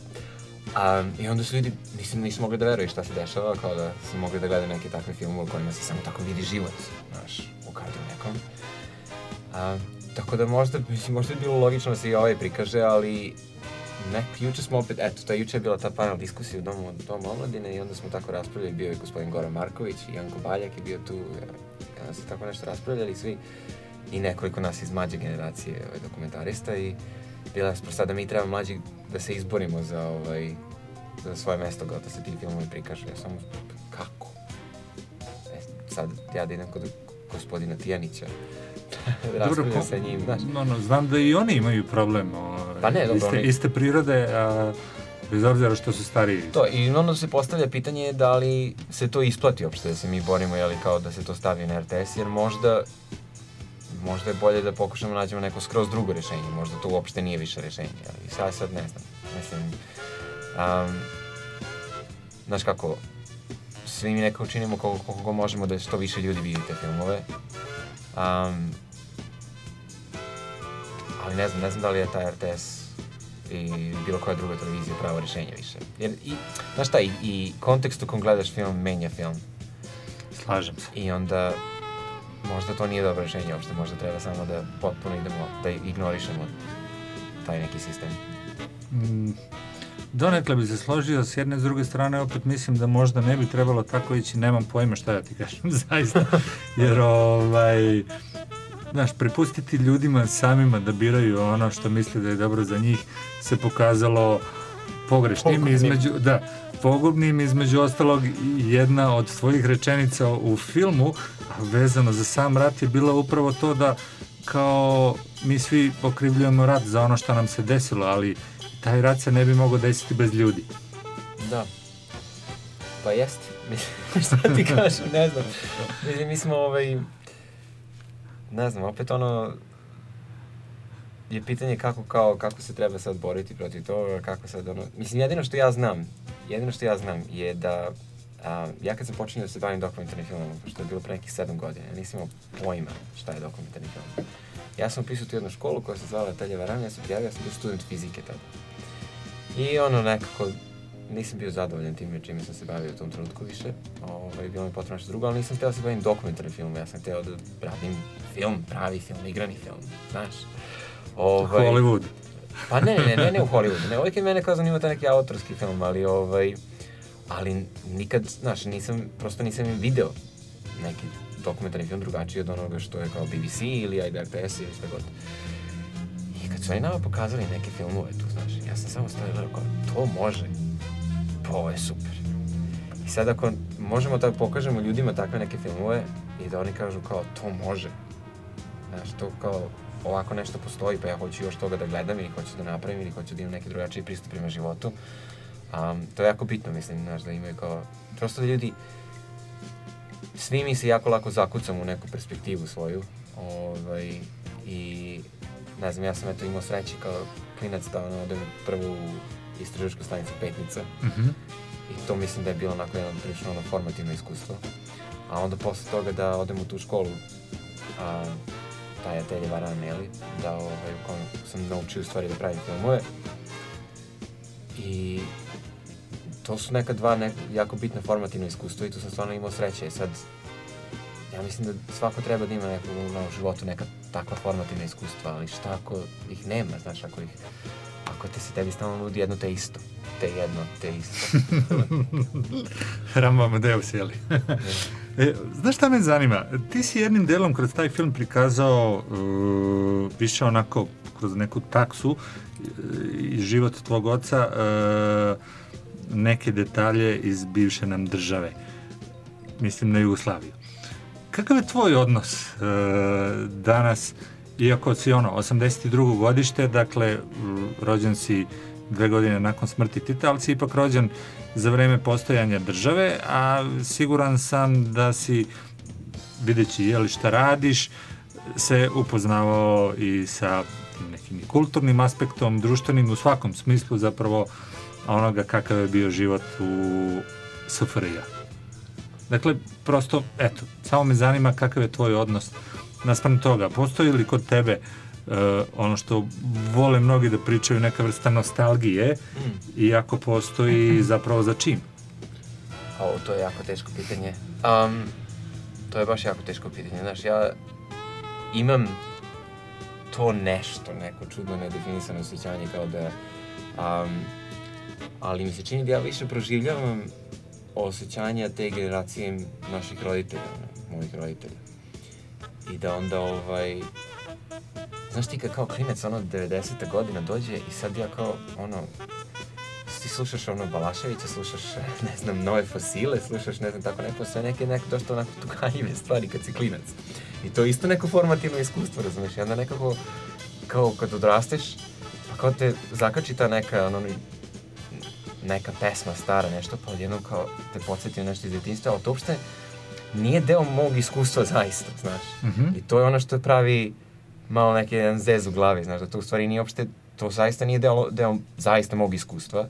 A, I onda su ljudi, nisu, nisu mogli da veruju šta se dešava, kao da su mogli da gledaju neke takve filmove u kojima se samo tako vidi život, znaš, u kadru nekom. A, tako da možda, možda je bilo logično da se i ovaj prikaže, ali nek, juče smo opet, eto, to je juče je bila ta panel diskusija u Domu, domu omladine i onda smo tako raspravljali, bio je gospodin Goran Marković i Janko Baljak je bio tu, onda smo tako nešto raspravljali svi i nekoliko nas iz mlađe generacije ovaj, dokumentarista i bila je rasprava sad da mi treba mlađi da se izborimo za ovaj za svoje mesto kao da se ti filmovi prikažu. Ja sam kako? E, sad ja da idem kod gospodina Tijanića raspravljam sa njim, znaš. ono, znam da i oni imaju problem. ovaj, Pa ne, dobro, iste, oni- iste prirode, a bez obzira što su stariji. To, i onda se postavlja pitanje da li se to isplati uopšte da se mi borimo, jeli kao da se to stavi na RTS, jer možda možda je bolje da pokušamo da nađemo neko skroz drugo rešenje, možda to uopšte nije više rešenje, ali sad, sad ne znam, mislim, um, znaš kako, svi mi nekako činimo koliko, koliko možemo da što više ljudi vidi te filmove Um, ali ne znam, ne znam da li je taj RTS i bilo koja druga televizija pravo rješenje više. Jer i, znaš šta, i, i kontekst u kom gledaš film menja film. Slažem se. I onda možda to nije dobro rješenje uopšte, možda treba samo da potpuno idemo, da ignorišemo taj neki sistem. Mm, donekle bi se složio, s jedne s druge strane opet mislim da možda ne bi trebalo tako ići, nemam pojma šta ja ti kažem, zaista. Jer ovaj, znaš, prepustiti ljudima samima da biraju ono što misle da je dobro za njih se pokazalo pogrešnim Pogubnim. između, da, pogubnim između ostalog jedna od tvojih rečenica u filmu vezano za sam rat je bila upravo to da kao mi svi okrivljujemo rat za ono što nam se desilo, ali taj rat se ne bi mogao desiti bez ljudi. Da. Pa jeste. Šta ti kažem, ne znam. Mislim, mi smo ovaj... Ne znam, opet ono... Je pitanje kako, kao, kako se treba sad boriti protiv toga, kako sad ono... Mislim, jedino što ja znam, jedino što ja znam je da a, ja kad sam počinio da se bavim dokumentarnim filmom, što je bilo pre nekih sedam godina, ja nisam imao pojma šta je dokumentarni film. Ja sam upisao tu jednu školu koja se zvala Telje Varanje, ja sam prijavio, ja sam bio student fizike tada. I ono nekako, nisam bio zadovoljan time čime sam se bavio u tom trenutku više. Ovaj, bilo mi potrebno nešto drugo, ali nisam htio da se bavim dokumentarnim filmom. Ja sam htio da radim film, pravi film, igrani film, znaš. Ovaj, Hollywood. Pa ne, ne, ne, ne u Hollywoodu. Ne, uvijek je mene kao zanimao taj neki autorski film, ali ovaj, ali nikad, znaš, nisam, prosto nisam im video neki dokumentarni film drugačiji od onoga što je kao BBC ili ajde RTS ili sve god. I kad su oni nama pokazali neke filmove tu, znaš, ja sam samo stavio gledao kao, to može. Pa ovo je super. I sad ako možemo da pokažemo ljudima takve neke filmove i da oni kažu kao, to može. Znaš, to kao, ovako nešto postoji, pa ja hoću još toga da gledam ili hoću da napravim ili hoću da imam neki drugačiji pristup prema životu. Um, to je jako bitno, mislim, znaš, da imaju kao, prosto da ljudi, svi mi se jako lako zakucamo u neku perspektivu svoju, ovaj, ne znam, ja sam eto imao sreće kao klinac da ono, odem prvu istraživačku stanicu Petnica. Mhm. I to mislim da je bilo onako jedno prilično ono formativno iskustvo. A onda posle toga da odem u tu školu, a, taj atelje Varan, jeli, da ovaj, u kojem sam naučio stvari da pravim filmove. I to su neka dva nek, jako bitna formativna iskustva i tu sam stvarno imao sreće. Sad, ja mislim da svako treba da ima neko u životu neka takva formativna iskustva, ali šta ako ih nema, znaš, ako ih, ako te se tebi stalno nudi jedno te isto, te jedno te isto. Rambo Amadeus, jeli? e, znaš šta me zanima? Ti si jednim delom kroz taj film prikazao uh, više onako kroz neku taksu uh, i život tvog oca uh, neke detalje iz bivše nam države. Mislim na Jugoslaviju. Kakav je tvoj odnos uh, danas, iako si ono, 82. godište, dakle, rođen si dve godine nakon smrti Tita, ali si ipak rođen za vreme postojanja države, a siguran sam da si, videći je li šta radiš, se upoznavao i sa nekim kulturnim aspektom, društvenim, u svakom smislu zapravo onoga kakav je bio život u SFRJ. Dakle, prosto, eto, samo me zanima kakav je tvoj odnos naspram toga. Postoji li kod tebe uh, ono što vole mnogi da pričaju neka vrsta nostalgije, Mm. iako postoji zapravo za čim? O, to je jako teško pitanje. Um, to je baš jako teško pitanje. Znaš, ja imam to nešto, neko čudno nedefinisano osjećanje kao da... Um, ali mi se čini da ja više proživljavam osjećanja te generacije naših roditelja, mojih roditelja. I da onda ovaj... Znaš ti kad kao klinac, ono, 90. godina dođe i sad ja kao, ono, ti slušaš ono Balaševića, slušaš, ne znam, nove fosile, slušaš, ne znam, tako neko, sve neke, neke dosta onako tuganjive stvari kad si klinac. I to je isto neko formativno iskustvo, razumiješ, i onda nekako, kao kad odrasteš, pa kao te zakači ta neka, ono, neka pesma stara, nešto, pa odjednom kao te podsjeti nešto iz djetinjstva, ali to uopšte nije deo mog iskustva zaista, znaš. Mhm. I to je ono što pravi malo neki jedan zez u glavi, znaš, da to u stvari nije uopšte, to zaista nije deo, deo zaista mog iskustva,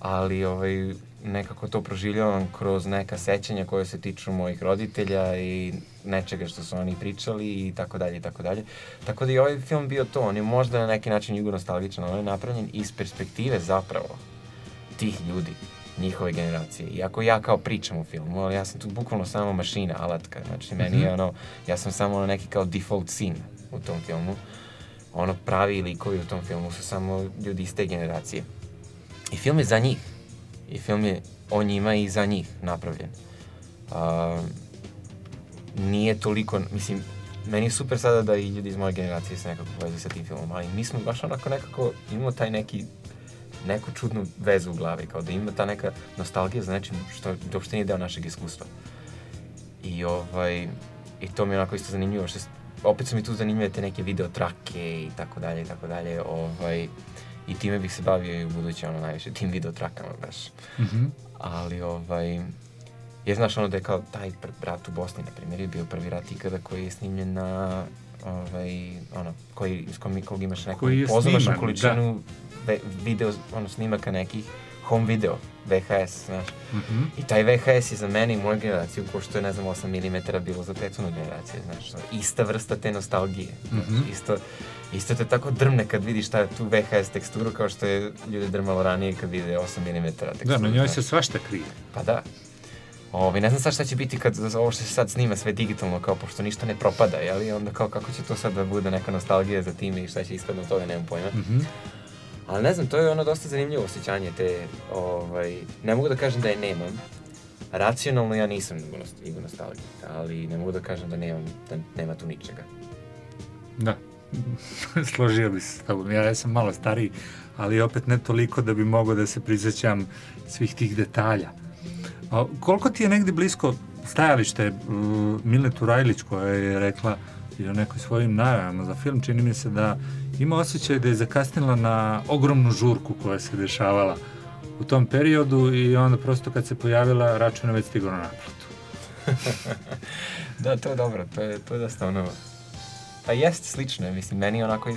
ali ovaj, nekako to proživljavam kroz neka sećanja koje se tiču mojih roditelja i nečega što su oni pričali i tako dalje i tako dalje. Tako da i ovaj film bio to, on je možda na neki način jugonostalgičan, ali on je napravljen iz perspektive zapravo tih ljudi, njihove generacije. Iako ja kao pričam u filmu, ali ja sam tu bukvalno samo mašina, alatka. Znači, meni je Mhm. ono, ja sam samo ono neki kao default scene u tom filmu. Ono, pravi likovi u tom filmu su samo ljudi iz te generacije. I film je za njih. I film je o njima i za njih napravljen. A, nije toliko, mislim, meni je super sada da i ljudi iz moje generacije se nekako povezuju sa tim filmom, ali mi smo baš onako nekako, imamo taj neki neku čudnu vezu u glavi, kao da ima ta neka nostalgija za nečim što uopšte nije deo našeg iskustva. I ovaj, i to mi je onako isto zanimljivo, što opet su mi tu zanimljive te neke video trake i tako dalje i tako dalje, ovaj, i time bih se bavio i u buduće, ono, najviše, tim video trakama baš. Mhm. Ali, ovaj, je znaš ono da je kao taj rat u Bosni, na primjer, je bio prvi rat ikada koji je snimljen na, ovaj, ono, koji, s kojim, kog imaš neku pozamašnu količinu ve, video, ono, snimaka nekih, home video, VHS, znaš. Mhm. I taj VHS je za mene i moju generaciju, ko što je, ne znam, 8 mm bilo za prethodnu generaciju, znaš, ista vrsta te nostalgije. znaš, Mhm. Isto, isto te tako drmne kad vidiš ta, tu VHS teksturu kao što je ljude drmalo ranije kad vide 8 mm teksturu. Da, na njoj znaš. se svašta krije. Pa da. Ovi, ne znam sad šta će biti kad ovo što se sad snima sve digitalno, kao pošto ništa ne propada, jel? I onda kao kako će to sad da bude neka nostalgija za time i šta će ispadno od toga, nemam pojma. Mhm. Ali ne znam, to je ono dosta zanimljivo osjećanje te, ovaj, ne mogu da kažem da je nemam. Racionalno ja nisam igu nostalgija, ali ne mogu da kažem da nemam, da nema tu ničega. Da, složio bi se s tobom. Ja, ja sam malo stariji, ali opet ne toliko da bi mogao da se prisjećam svih tih detalja. A, koliko ti je negdje blisko stajalište uh, Mile Turajlić koja je rekla i o nekoj svojim najavama za film, čini mi se da ima osjećaj da je zakasnila na ogromnu žurku koja se dešavala u tom periodu i onda prosto kad se pojavila račun je već stigao na naplatu. da, to je dobro, to je, to je dosta ono... Pa jeste slično, mislim, meni onako e,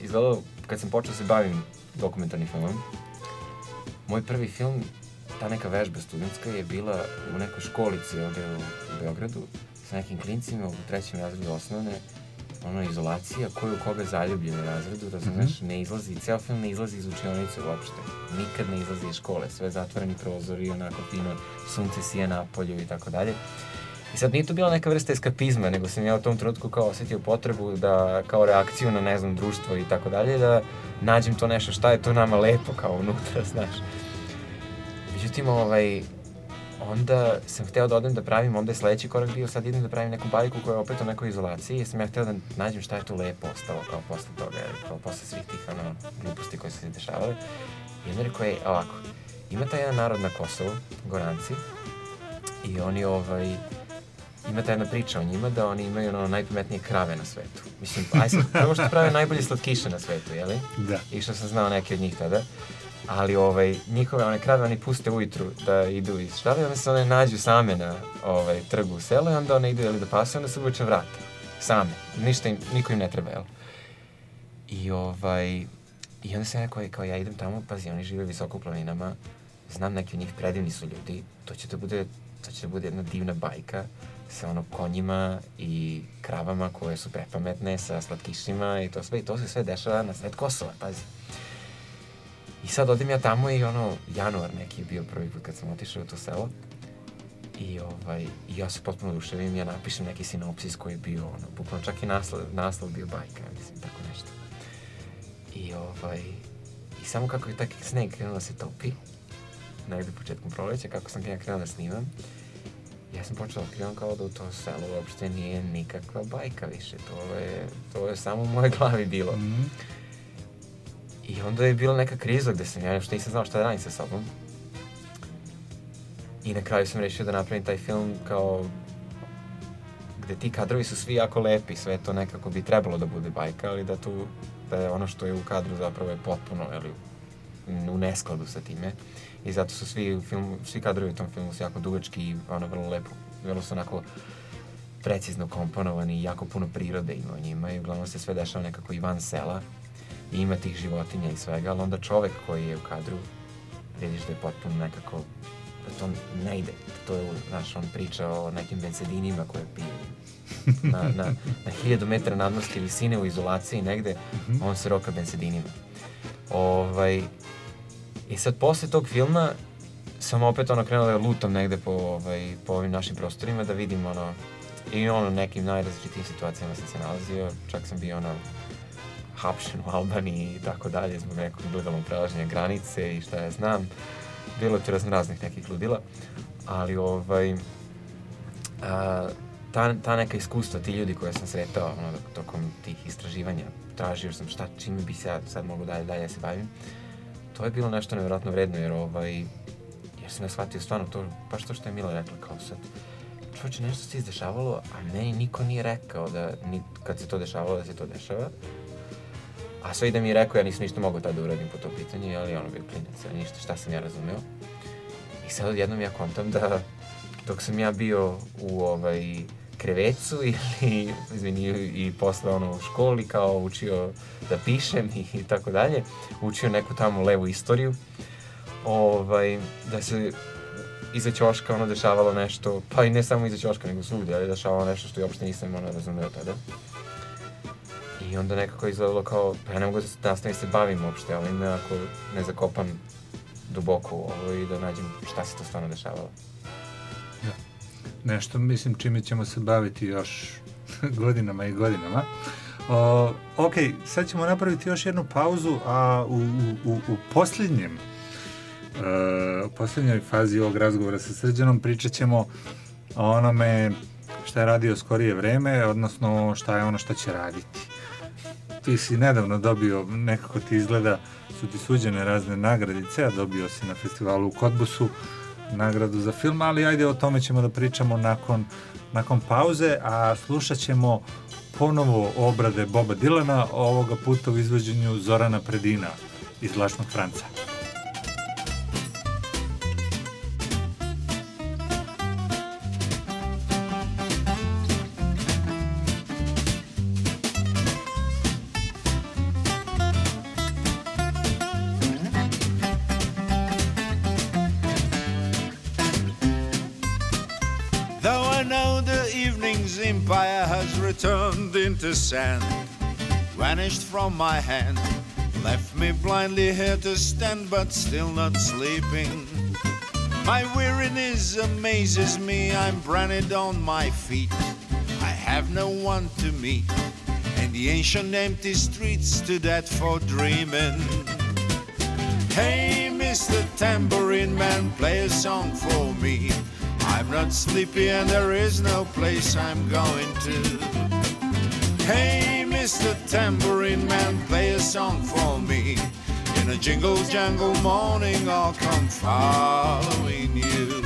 izgledalo, kad sam počeo se bavim dokumentarnim filmom, moj prvi film, ta neka vežba studentska je bila u nekoj školici ovdje u, u Beogradu sa nekim klincima u trećem razredu osnovne, ono izolacija, ko je u koga zaljubljen u razredu, razumeš, ne izlazi, ceo film ne izlazi iz učionice uopšte, nikad ne izlazi iz škole, sve zatvoreni prozori, onako fino, sunce sije na polju i tako dalje. I sad nije to bila neka vrsta eskapizma, nego sam ja u tom trenutku kao osjetio potrebu da, kao reakciju na, ne znam, društvo i tako dalje, da nađem to nešto, šta je to nama lepo kao unutra, znaš. Međutim, ovaj, onda sam hteo da odem da pravim, onda je sledeći korak bio sad idem da pravim neku bajku koja je opet u nekoj izolaciji, jer sam ja hteo da nađem šta je tu lepo ostalo kao posle toga, kao posle svih tih ono, gluposti koje su se dešavale. I onda rekao, ej, ovako, ima taj jedan narod na Kosovu, Goranci, i oni ovaj, ima ta jedna priča o njima da oni imaju ono najpametnije krave na svetu. Mislim, aj sad, prvo što prave najbolje slatkiše na svetu, jeli? Da. I što sam znao neke od njih tada. Ali ovaj, njihove one krave oni puste ujutru da idu iz štale onda se one nađu same na ovaj, trgu u selu i onda one idu jeli, da pase onda se uveče vrate. Same. Ništa im, niko im ne treba, jel? I ovaj, i onda rekao, "Ej, kao ja idem tamo, pazi, oni žive visoko u planinama, znam neki od njih predivni su ljudi, to će da bude, to će da bude jedna divna bajka sa ono konjima i kravama koje su prepametne, sa slatkišima i to sve, i to se sve dešava na sred Kosova, pazi. I sad odem ja tamo i ono, januar neki je bio prvi put kad sam otišao u to selo. I ovaj, ja se potpuno oduševim, ja napišem neki sinopsis koji je bio, ono, bukvalno čak i naslov, naslov bio bajka, mislim, tako nešto. I ovaj, i samo kako je taj sneg krenuo da se topi, negde početkom proleća, kako sam ja krenuo da snimam, ja sam počeo da otkrivam kao da u to selo uopšte nije nikakva bajka više, to je, to je samo u mojoj glavi bilo. Mhm. I onda je bila neka kriza gde sam ja još nisam znao šta da radim sa sobom. I na kraju sam rešio da napravim taj film kao gde ti kadrovi su svi jako lepi, sve to nekako bi trebalo da bude bajka, ali da tu, da je ono što je u kadru zapravo je potpuno, jeli, u neskladu sa time. I zato su svi, u filmu, svi kadrovi u tom filmu su jako dugački i ono vrlo lepo, vrlo su onako precizno komponovani i jako puno prirode ima u njima i uglavnom se sve dešava nekako i van sela i ima tih životinja i svega, ali onda čovek koji je u kadru vidiš da je potpuno nekako, da to ne ide. Da to je, znaš, on priča o nekim bensedinima koje pije na, na, na hiljadu metara nadmorske visine u izolaciji negde, on se roka bensedinima. Ovaj, I sad posle tog filma sam opet ono krenuo da lutam negde po, ovaj, po ovim našim prostorima da vidim ono i ono nekim najrazličitijim situacijama sam se nalazio, čak sam bio ono hapšen u Albaniji i tako dalje zbog nekog ilegalnog prelaženja granice i šta ja znam. Bilo je raznih nekih ludila, ali ovaj, a, ta, ta neka iskustva, ti ljudi koje sam sretao ono, tokom tih istraživanja, tražio sam šta, čime bi se ja sad mogu dalje, dalje da se bavim, to je bilo nešto nevjerojatno vredno, jer ovaj, jer sam ja shvatio stvarno to, baš to što je Mila rekla, kao sad, čovječe, nešto se izdešavalo, a meni niko nije rekao da, ni, kad se to dešavalo, da se to dešava. A sve i da mi je rekao, ja nisam ništa mogao tada da uradim po to pitanje, ali ono bio klinac, ništa, šta sam ja razumeo. I sad odjednom ja kontam da dok sam ja bio u ovaj, krevecu ili, izvini, i posle ono u školi kao učio da pišem i, i tako dalje, učio neku tamo levu istoriju, ovaj, da se iza ćoška ono dešavalo nešto, pa i ne samo iza ćoška, nego svugde, ali dešavalo nešto što ja uopšte nisam ono razumeo tada. I onda nekako je izgledalo kao, pa ja ne mogu da se nastavim se bavim uopšte ovim ako ne zakopam duboko u ovo i da nađem šta se to stvarno dešavalo. nešto, mislim, čime ćemo se baviti još godinama i godinama. O, ok, sad ćemo napraviti još jednu pauzu, a u, u, u, posljednjem e, u posljednjoj fazi ovog razgovora sa Srđanom pričat ćemo o onome šta je radio skorije vreme, odnosno šta je ono što će raditi. Ti si nedavno dobio, nekako ti izgleda, su ti suđene razne nagradice, a dobio si na festivalu u Kotbusu nagradu za film, ali ajde o tome ćemo da pričamo nakon, nakon pauze, a slušat ćemo ponovo obrade Boba Dilana, ovoga puta u izvođenju Zorana Predina iz Lašnog Franca. Sand, vanished from my hand, left me blindly here to stand, but still not sleeping. My weariness amazes me, I'm branded on my feet. I have no one to meet, and the ancient empty streets to that for dreaming. Hey, Mr. Tambourine Man, play a song for me. I'm not sleepy and there is no place I'm going to. Hey, Mr. Tambourine Man, play a song for me. In a jingle jangle morning, I'll come following you.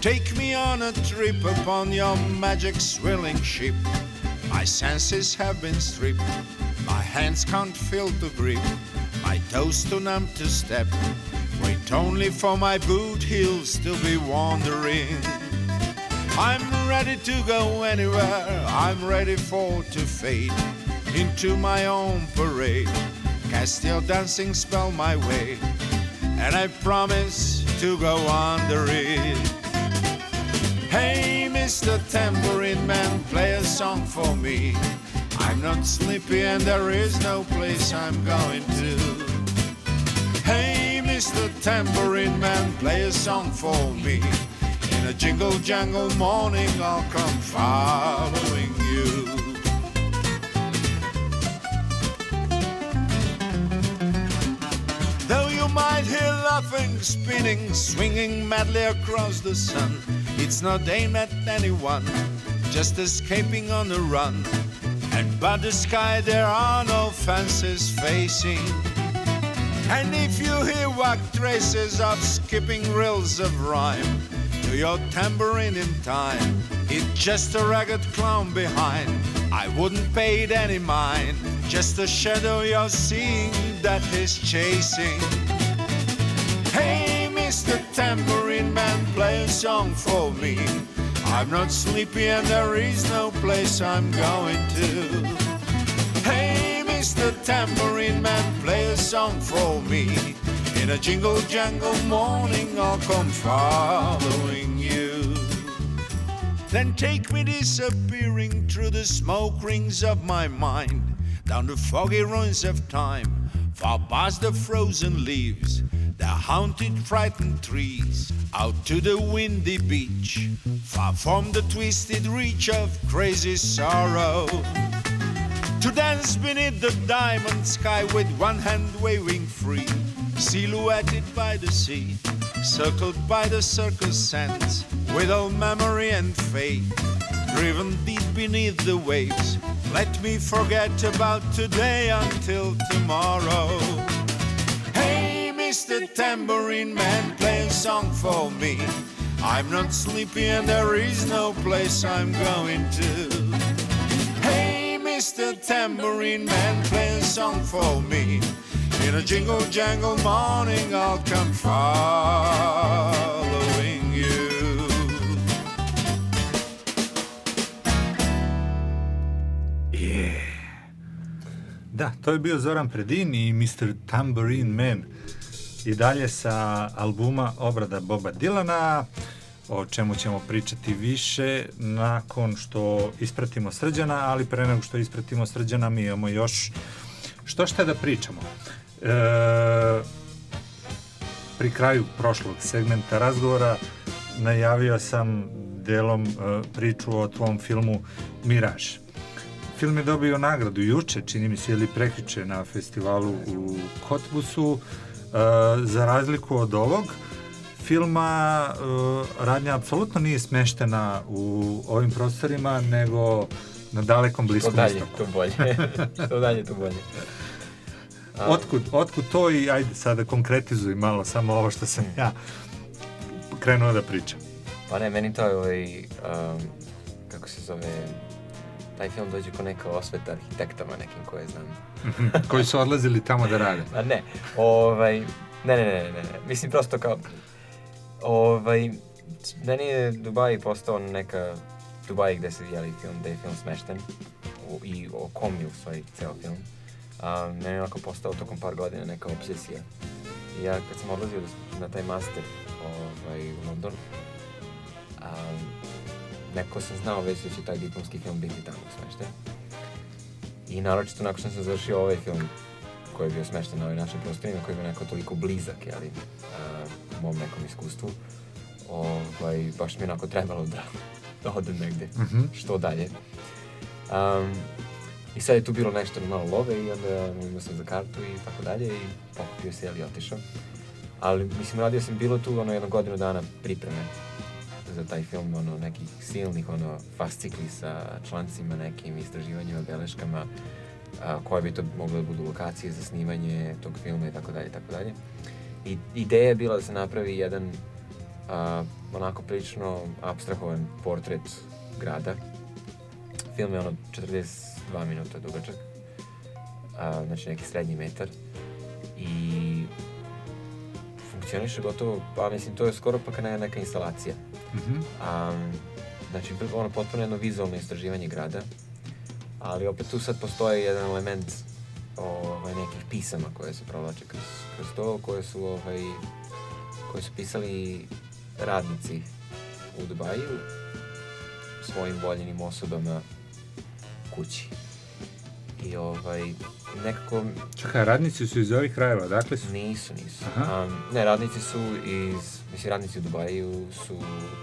Take me on a trip upon your magic swirling ship. My senses have been stripped, my hands can't feel to grip, my toes too numb to step. Wait only for my boot heels to be wandering. I'm ready to go anywhere, I'm ready for to fade into my own parade. Cast your dancing spell my way, and I promise to go under it. Hey, Mr. Tambourine Man, play a song for me. I'm not sleepy and there is no place I'm going to. Hey, Mr. Tambourine Man, play a song for me. A jingle jangle morning, I'll come following you. Though you might hear laughing, spinning, swinging madly across the sun, it's not aimed at anyone, just escaping on the run. And by the sky, there are no fences facing. And if you hear whack traces of skipping rills of rhyme to your tambourine in time, it's just a ragged clown behind. I wouldn't pay it any mind, just a shadow you're seeing that is chasing. Hey, Mr. Tambourine Man, play a song for me. I'm not sleepy and there is no place I'm going to. Hey, Mr. Tambourine Man, play a song for me. In a jingle jangle morning, I'll come following you. Then take me disappearing through the smoke rings of my mind, down the foggy ruins of time, far past the frozen leaves, the haunted, frightened trees, out to the windy beach, far from the twisted reach of crazy sorrow. To dance beneath the diamond sky with one hand waving free, silhouetted by the sea, circled by the circus sands, with all memory and fate, driven deep beneath the waves. Let me forget about today until tomorrow. Hey, Mr. Tambourine Man, play a song for me. I'm not sleepy and there is no place I'm going to. Hey, Mr. Tambourine Man, play a song for me. In a jingle jangle morning, I'll come following you. Da, to je bio Zoran Predin i Mr. Tambourine Man. I dalje sa albuma Obrada Boba Dilana, o čemu ćemo pričati više nakon što ispratimo Srđana, ali pre nego što ispratimo Srđana mi imamo još što šta da pričamo. E, pri kraju prošlog segmenta razgovora najavio sam delom e, priču o tvom filmu Miraž. Film je dobio nagradu juče, čini mi se ili prekriče na festivalu u Kotbusu. E, za razliku od ovog filma, e, radnja apsolutno nije smeštena u ovim prostorima, nego na dalekom bliskom To dalje, istoku. to bolje. to dalje, to bolje. A, Otkud, otkud to i ajde sada konkretizuj malo samo ovo što sam ja krenuo da pričam. Pa ne, meni to je ovaj, um, kako se zove, taj film dođe ko neka osveta arhitektama nekim koje znam. Mhm, Koji su odlazili tamo da rade. A ne, ovaj, ne, ne, ne, ne, ne, mislim prosto kao, ovaj, meni je Dubai postao neka, Dubai gde se jeli film, gde je film smešten u, i o kom je u stvari ceo film. A, meni je onako postao tokom par godina neka obsesija. I ja kad sam odlazio na taj master ovaj, u London, a, neko sam znao već da će taj diplomski film biti tamo smešten. I naročito nakon što sam završio ovaj film koji je bio smešten na ovim našim prostorima, koji je bio neko toliko blizak, jeli, a, mom nekom iskustvu, ovaj, baš mi je onako trebalo da, da odem negde, Mhm. što dalje. Um, I sad je tu bilo nešto malo love i onda imao sam za kartu i tako dalje i pokupio se, jeli, otišao. Ali, mislim, radio sam bilo tu ono jedno godinu dana pripreme za taj film, ono, nekih silnih, ono, fascikli sa člancima, nekim istraživanjima, beleškama, a, koje bi to mogle da budu lokacije za snimanje tog filma i tako dalje, i tako dalje. I ideja je bila da se napravi jedan a, onako prilično abstrahovan portret grada. Film je ono 42 minuta dugačak, a, znači neki srednji metar. I funkcioniše gotovo, pa mislim to je skoro pa kao neka instalacija. Mhm. Um, znači, ono, potpuno jedno vizualno istraživanje grada, ali opet tu sad postoji jedan element ovaj, nekih pisama koje se provlače kroz, kroz to, koje su, ovaj, koje su pisali radnici u Dubaju svojim voljenim osobama kući. I ovaj, nekako... Čekaj, radnici su iz ovih krajeva, dakle su? Nisu, nisu. Aha. Um, ne, radnici su iz, mislim, radnici u Dubaju su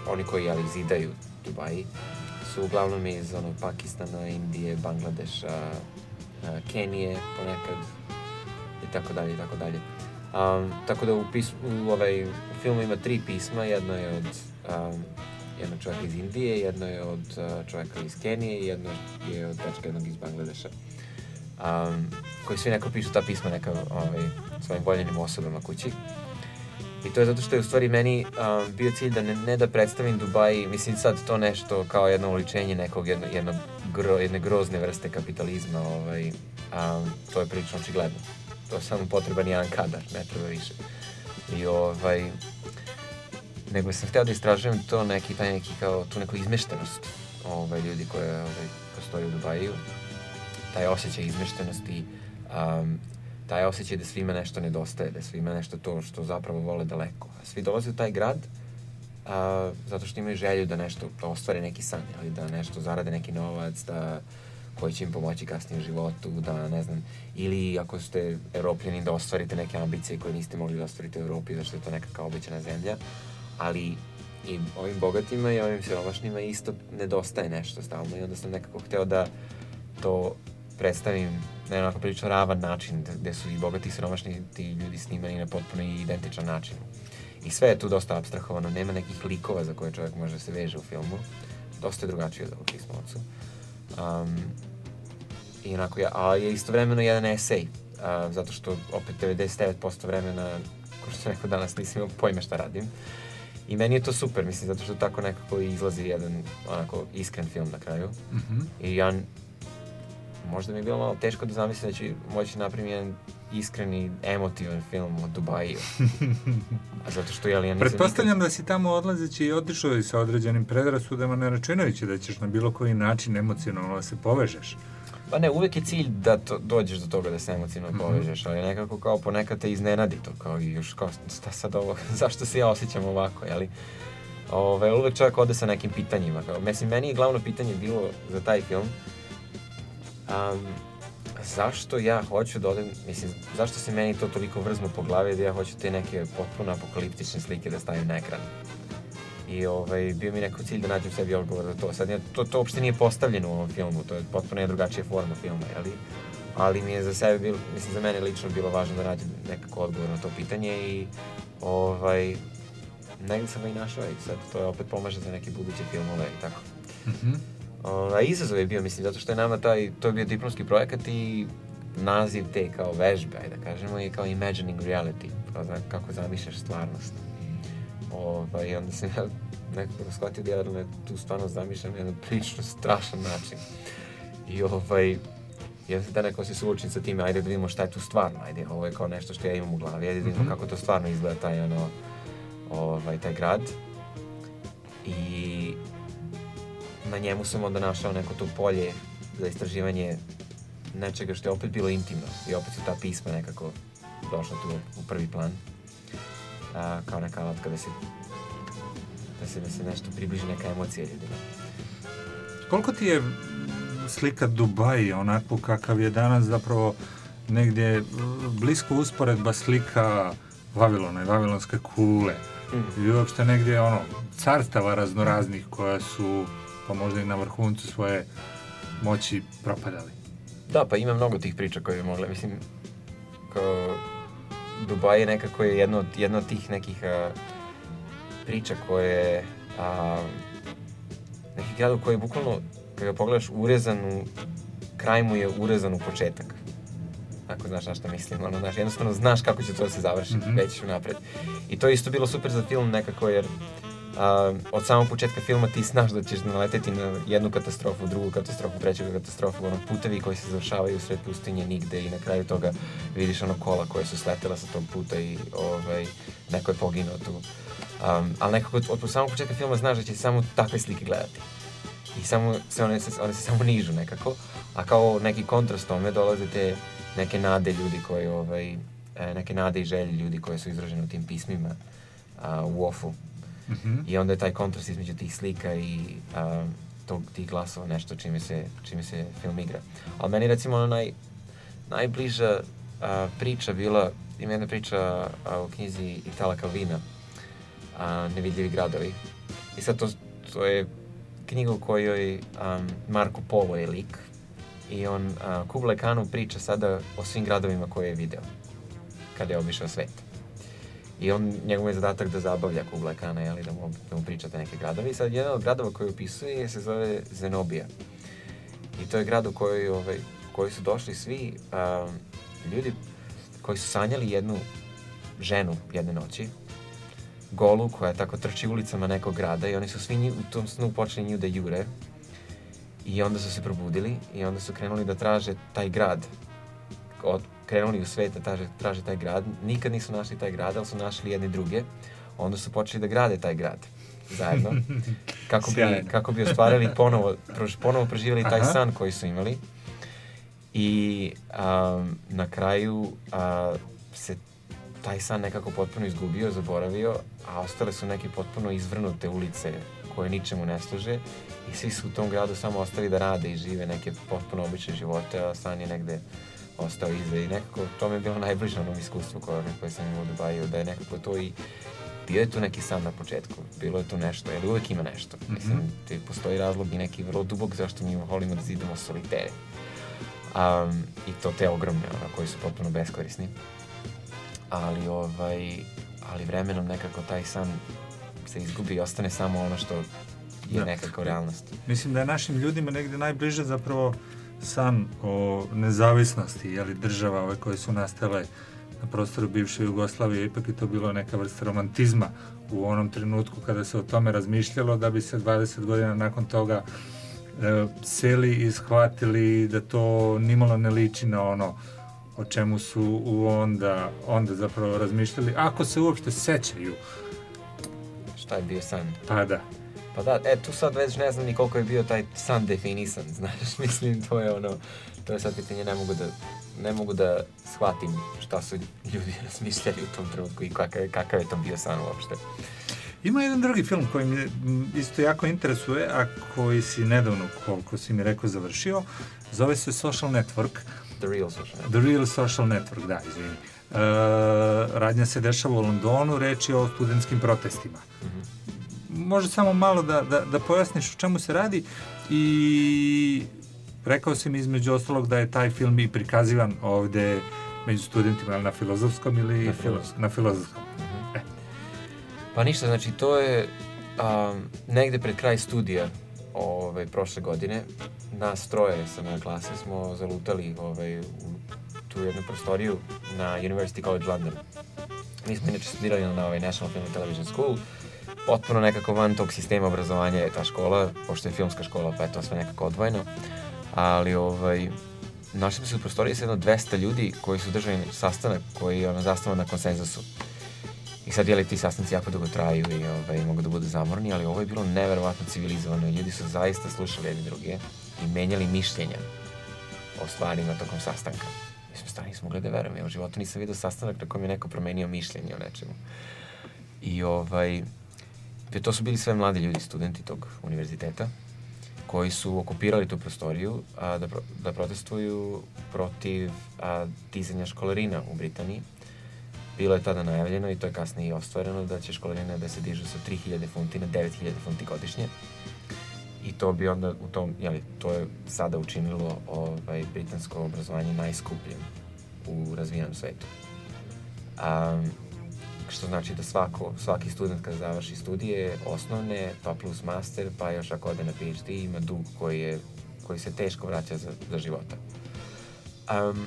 oni koji, jeli, zidaju Dubaji, su uglavnom iz, ono, Pakistana, Indije, Bangladeša, uh, Kenije ponekad, i tako dalje, i tako dalje. Um, tako da u, pis, u, ovaj, u filmu ima tri pisma, jedno je od um, jednog čovjeka iz Indije, jedno je od uh, čovjeka iz Kenije jedno je od dečka jednog iz Bangladeša um, koji svi neko pišu ta pisma neka ovaj, svojim voljenim osobama kući. I to je zato što je u stvari meni um, bio cilj da ne, ne da predstavim Dubai, mislim sad to nešto kao jedno uličenje nekog jedno, jedno gro, jedne grozne vrste kapitalizma, ovaj, um, to je prilično očigledno. To je samo potreban jedan kadar, ne treba više. I ovaj, nego sam hteo da istražujem to neki, taj neki kao, tu neku izmeštenost ovaj, ljudi koje ovaj, postoji u Dubaju taj osjećaj izmeštenosti, um, taj osjećaj da svima nešto nedostaje, da svima nešto to što zapravo vole daleko. Svi dolaze u taj grad a, zato što imaju želju da nešto, da ostvare neki san, ali da nešto zarade neki novac, da koji će im pomoći kasnije u životu, da ne znam, ili ako ste europljani da ostvarite neke ambicije koje niste mogli da ostvarite u Europi, zašto je to neka kao obećana zemlja, ali i ovim bogatima i ovim siromašnima isto nedostaje nešto stalno i onda sam nekako hteo da to predstavim na onako prilično ravan način, gde- su i bogati i siromašni ti ljudi snimani na potpuno identičan način. I sve je tu dosta abstrahovano, nema nekih likova za koje čovjek može da se veže u filmu. Dosta je drugačije od ovog pisma ocu. Um, I onako, ja, ali je istovremeno jedan esej, uh, zato što opet 99% vremena, ko što sam rekao danas, nisam imao pojma šta radim. I meni je to super, mislim, zato što tako nekako izlazi jedan onako iskren film na kraju. Mhm. I ja, možda mi je bilo malo teško da zamislim da ću moći napraviti jedan iskreni, emotivan film o Dubaju. A zato što, ja nisam Pretpostavljam da si tamo odlazeći i otišao i sa određenim predrasudama, ne računajući da ćeš na bilo koji način emocionalno da se povežeš. Pa ne, uvek je cilj da to, dođeš do toga da se emocionalno Mhm. povežeš, ali nekako kao ponekad te iznenadi to, kao i još kao, šta sad ovo, zašto se ja osjećam ovako, jeli? Ove, uvek čovjek ode sa nekim pitanjima, kao, mislim, meni je glavno pitanje bilo za taj film, um, zašto ja hoću da odem, mislim, zašto se meni to toliko vrzmo po glavi da ja hoću te neke potpuno apokaliptične slike da stavim na ekran. I ovaj, bio mi neko cilj da nađem sebi odgovor za to. Sad, to, to uopšte nije postavljeno u ovom filmu, to je potpuno drugačija forma filma, jeli? Ali mi je za sebe bilo, mislim za mene lično bilo važno da nađem nekako odgovor na to pitanje i ovaj, negdje sam ga i našao i sad to je opet pomaže za neke buduće filmove i tako. Mhm. Ovaj, izazov je bio, mislim, zato što je nama taj, to je bio diplomski projekat i naziv te kao vežbe, da kažemo, je kao imagining reality, kao za, kako zamišljaš stvarnost. Ovaj, onda sam ja nekako shvatio da na tu stvarnost zamišljam na jedan prilično strašan način. I ovaj, ja sam da neko se suočim sa time, ajde da vidimo šta je tu stvarno, ajde, ovo je kao nešto što ja imam u glavi, ajde da vidimo Mhm. kako to stvarno izgleda taj, ono, ovaj, taj grad. I na njemu sam onda našao neko to polje za istraživanje nečega što je opet bilo intimno i opet su ta pisma nekako došla tu u prvi plan a, kao neka alatka da se da se, da se nešto približi neka emocija ljudima. Koliko ti je mm, slika Dubai onako kakav je danas zapravo negdje mm, blisko usporedba slika Vavilona i Vavilonske kule Mhm. i uopšte negdje ono carstava raznoraznih koja su pa možda i na vrhuncu svoje moći propadali. Da, pa ima mnogo tih priča koje bi mogle, mislim, kao Dubaj je nekako je jedno, od- jedno od tih nekih a, priča koje, a, neki grad u koji je bukvalno, kada pogledaš, urezan u, kraj mu je urezan u početak. Ako znaš na šta mislim, ono, znaš, jednostavno znaš kako će to da se završi, Mhm. već unapred. I to je isto bilo super za film nekako, jer a, od samog početka filma ti znaš da ćeš naleteti na jednu katastrofu, drugu katastrofu, treću katastrofu, ono putevi koji se završavaju u sred pustinje nigde i na kraju toga vidiš ono kola koje su sletela sa tog puta i ovaj, neko je poginuo tu. Um, ali nekako od, od samog početka filma znaš da će samo takve slike gledati. I samo se one, se, one se samo nižu nekako, a kao neki kontrast tome dolaze te neke nade ljudi koji, ovaj, e, neke nade i želje ljudi koje su izražene u tim pismima a, u ofu. Mhm. I onda je taj kontrast između tih slika i a, tog, tih glasova nešto čime se, čime se film igra. Ali meni recimo ona naj, najbliža a, priča bila, ima jedna priča a, u knjizi Itala Calvina, a, Nevidljivi gradovi. I sad to, to je knjiga u kojoj um, Marko Polo je lik i on uh, Kublai Khanu priča sada o svim gradovima koje je video kada je obišao svet. I on, njegov je zadatak da zabavlja Kublai Khana, jeli, da mu, da mu pričate neke gradovi. I sad jedan od gradova koji opisuje se zove Zenobija. I to je grad u kojoj, ovaj, koji su došli svi um, ljudi koji su sanjali jednu ženu jedne noći, golu koja tako trči ulicama nekog grada i oni su svi nju, u tom snu počeli nju da jure i onda su se probudili i onda su krenuli da traže taj grad od, krenuli u svet da traže, traže taj grad. Nikad nisu našli taj grad ali su našli jedni druge. Onda su počeli da grade taj grad zajedno. Kako bi, kako bi ostvarili ponovo, prož, ponovo proživjeli taj Aha. san koji su imali. I um, na kraju a, se taj san nekako potpuno izgubio, zaboravio, a ostale su neke potpuno izvrnute ulice koje ničemu ne služe. I svi su u tom gradu samo ostali da rade i žive neke potpuno obične živote, a san je negde ostao iza i nekako to mi je bilo najbliže onom iskustvu koje, koje sam imao u Dubaju, da je nekako to i bio je tu neki san na početku, bilo je tu nešto, jer uvek ima nešto. Mhm. Mislim, ti postoji razlog i neki vrlo dubok zašto mi volimo da zidamo solitere. Um, I to te ogromne, ono, koji su potpuno beskorisni. Ali, ovaj, ali vremenom nekako taj san se izgubi i ostane samo ono što je Da. nekako realnost. Mislim da je našim ljudima negde najbliže zapravo san o nezavisnosti, jeli, država ove koje su nastale na prostoru bivše Jugoslavije, ipak je to bilo neka vrsta romantizma u onom trenutku kada se o tome razmišljalo, da bi se 20 godina nakon toga e, seli i shvatili da to nimalo ne liči na ono o čemu su onda, onda zapravo razmišljali, ako se uopšte sećaju. Šta je bio san? Pa da. Pa da, e, tu sad već ne znam ni koliko je bio taj san definisan, znaš, mislim, to je ono, to je sad pitanje, ne mogu da, ne mogu da shvatim šta su ljudi razmišljali u tom trenutku i kakav, kakav je to bio san uopšte. Ima jedan drugi film koji me isto jako interesuje, a koji si nedavno, koliko si mi rekao, završio. Zove se Social Network. The Real Social Network. The Real Social Network, da, izvini. E, radnja se dešava u Londonu, reč je o studentskim protestima. Može samo malo da, da, da pojasniš o čemu se radi i rekao si mi između ostalog da je taj film i prikazivan ovde među studentima, na filozofskom ili Na filozofskom. na filozofskom. Pa ništa, znači to je um, negde pred kraj studija ovaj, prošle godine. Nas troje sa moje klase smo zalutali ovaj, u tu jednu prostoriju na University College London. Mi smo inače studirali na ovaj National Film and Television School. Potpuno nekako van tog sistema obrazovanja je ta škola, pošto je filmska škola, pa je to sve nekako odvojeno. Ali ovaj, našli smo se u prostoriji sa jedno 200 ljudi koji su držali sastanak koji je ono, zastavan na konsenzusu. I sad, jeli, ti sastanci jako dugo traju i ovaj, mogu da budu zamorni, ali ovo je bilo neverovatno civilizovano ljudi su zaista slušali jedni druge i menjali mišljenja o stvarima tokom sastanka. Mislim, stvarno nisam mogli da verujem, ja u životu nisam vidio sastanak na kojem je neko promenio mišljenje o nečemu. I ovaj, to su bili sve mladi ljudi, studenti tog univerziteta, koji su okupirali tu prostoriju a, da, pro, da protestuju protiv a, dizanja školarina u Britaniji. Bilo je tada najavljeno i to je kasnije i ostvareno da će školarine da se dižu sa 3000 funti na 9000 funti godišnje. I to bi onda u tom, jeli, to je sada učinilo ovaj, britansko obrazovanje najskupljim u razvijenom svetu. Um, što znači da svako, svaki student kad završi studije osnovne, pa plus master, pa još ako ode na PhD, ima dug koji, je, koji se teško vraća za, za života. Um,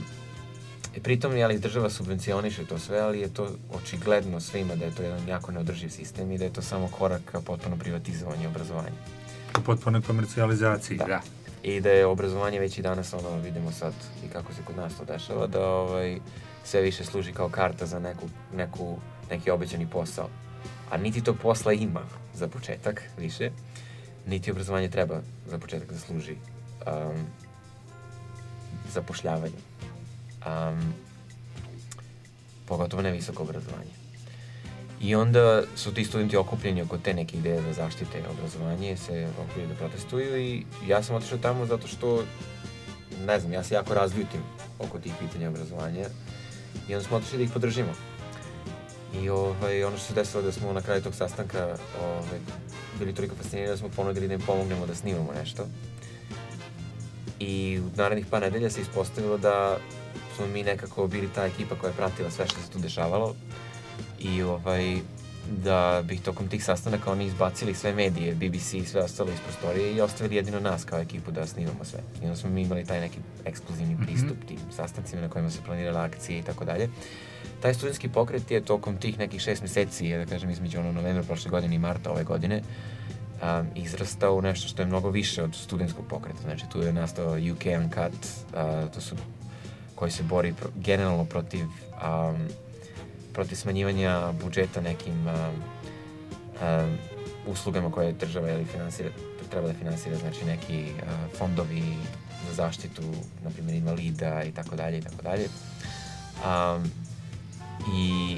i pritom, jeli, država subvencioniše to sve, ali je to očigledno svima da je to jedan jako neodrživ sistem i da je to samo korak ka potpuno privatizovanju obrazovanja. U potpunoj komercijalizaciji, da. da. I da je obrazovanje već i danas, ono, vidimo sad i kako se kod nas to dešava, da ovaj, sve više služi kao karta za neku, neku, neki obećani posao. A niti tog posla ima za početak više, niti obrazovanje treba za početak da služi um, zapošljavanju. Um, pogotovo ne visoko obrazovanje. I onda su ti studenti okupljeni oko te neke ideje da zaštite obrazovanje, se okupljaju da protestuju i ja sam otišao tamo zato što, ne znam, ja se jako razljutim oko tih pitanja obrazovanja i onda smo otišli da ih podržimo. I ovaj, ono što se desilo da smo na kraju tog sastanka ovaj, bili toliko fascinirani da smo ponudili da im pomognemo da snimamo nešto. I u narednih par nedelja se ispostavilo da smo mi nekako bili ta ekipa koja je pratila sve što se tu dešavalo i ovaj, da bi tokom tih sastanaka oni izbacili sve medije, BBC i sve ostalo iz prostorije i ostavili jedino nas kao ekipu da snimamo sve. I onda smo mi imali taj neki ekskluzivni pristup tim sastancima na kojima se planirala akcije i tako dalje. Taj studentski pokret je tokom tih nekih šest meseci, da kažem između ono novembra prošle godine i marta ove godine, um, izrastao u nešto što je mnogo više od studentskog pokreta. Znači tu je nastao UK Uncut, uh, to su koji se bori pro, generalno protiv um, protiv smanjivanja budžeta nekim um, um, uslugama koje država ili finansira, treba da finansira, znači neki uh, fondovi, za zaštitu, na primjer, invalida i tako dalje i tako dalje. Um, I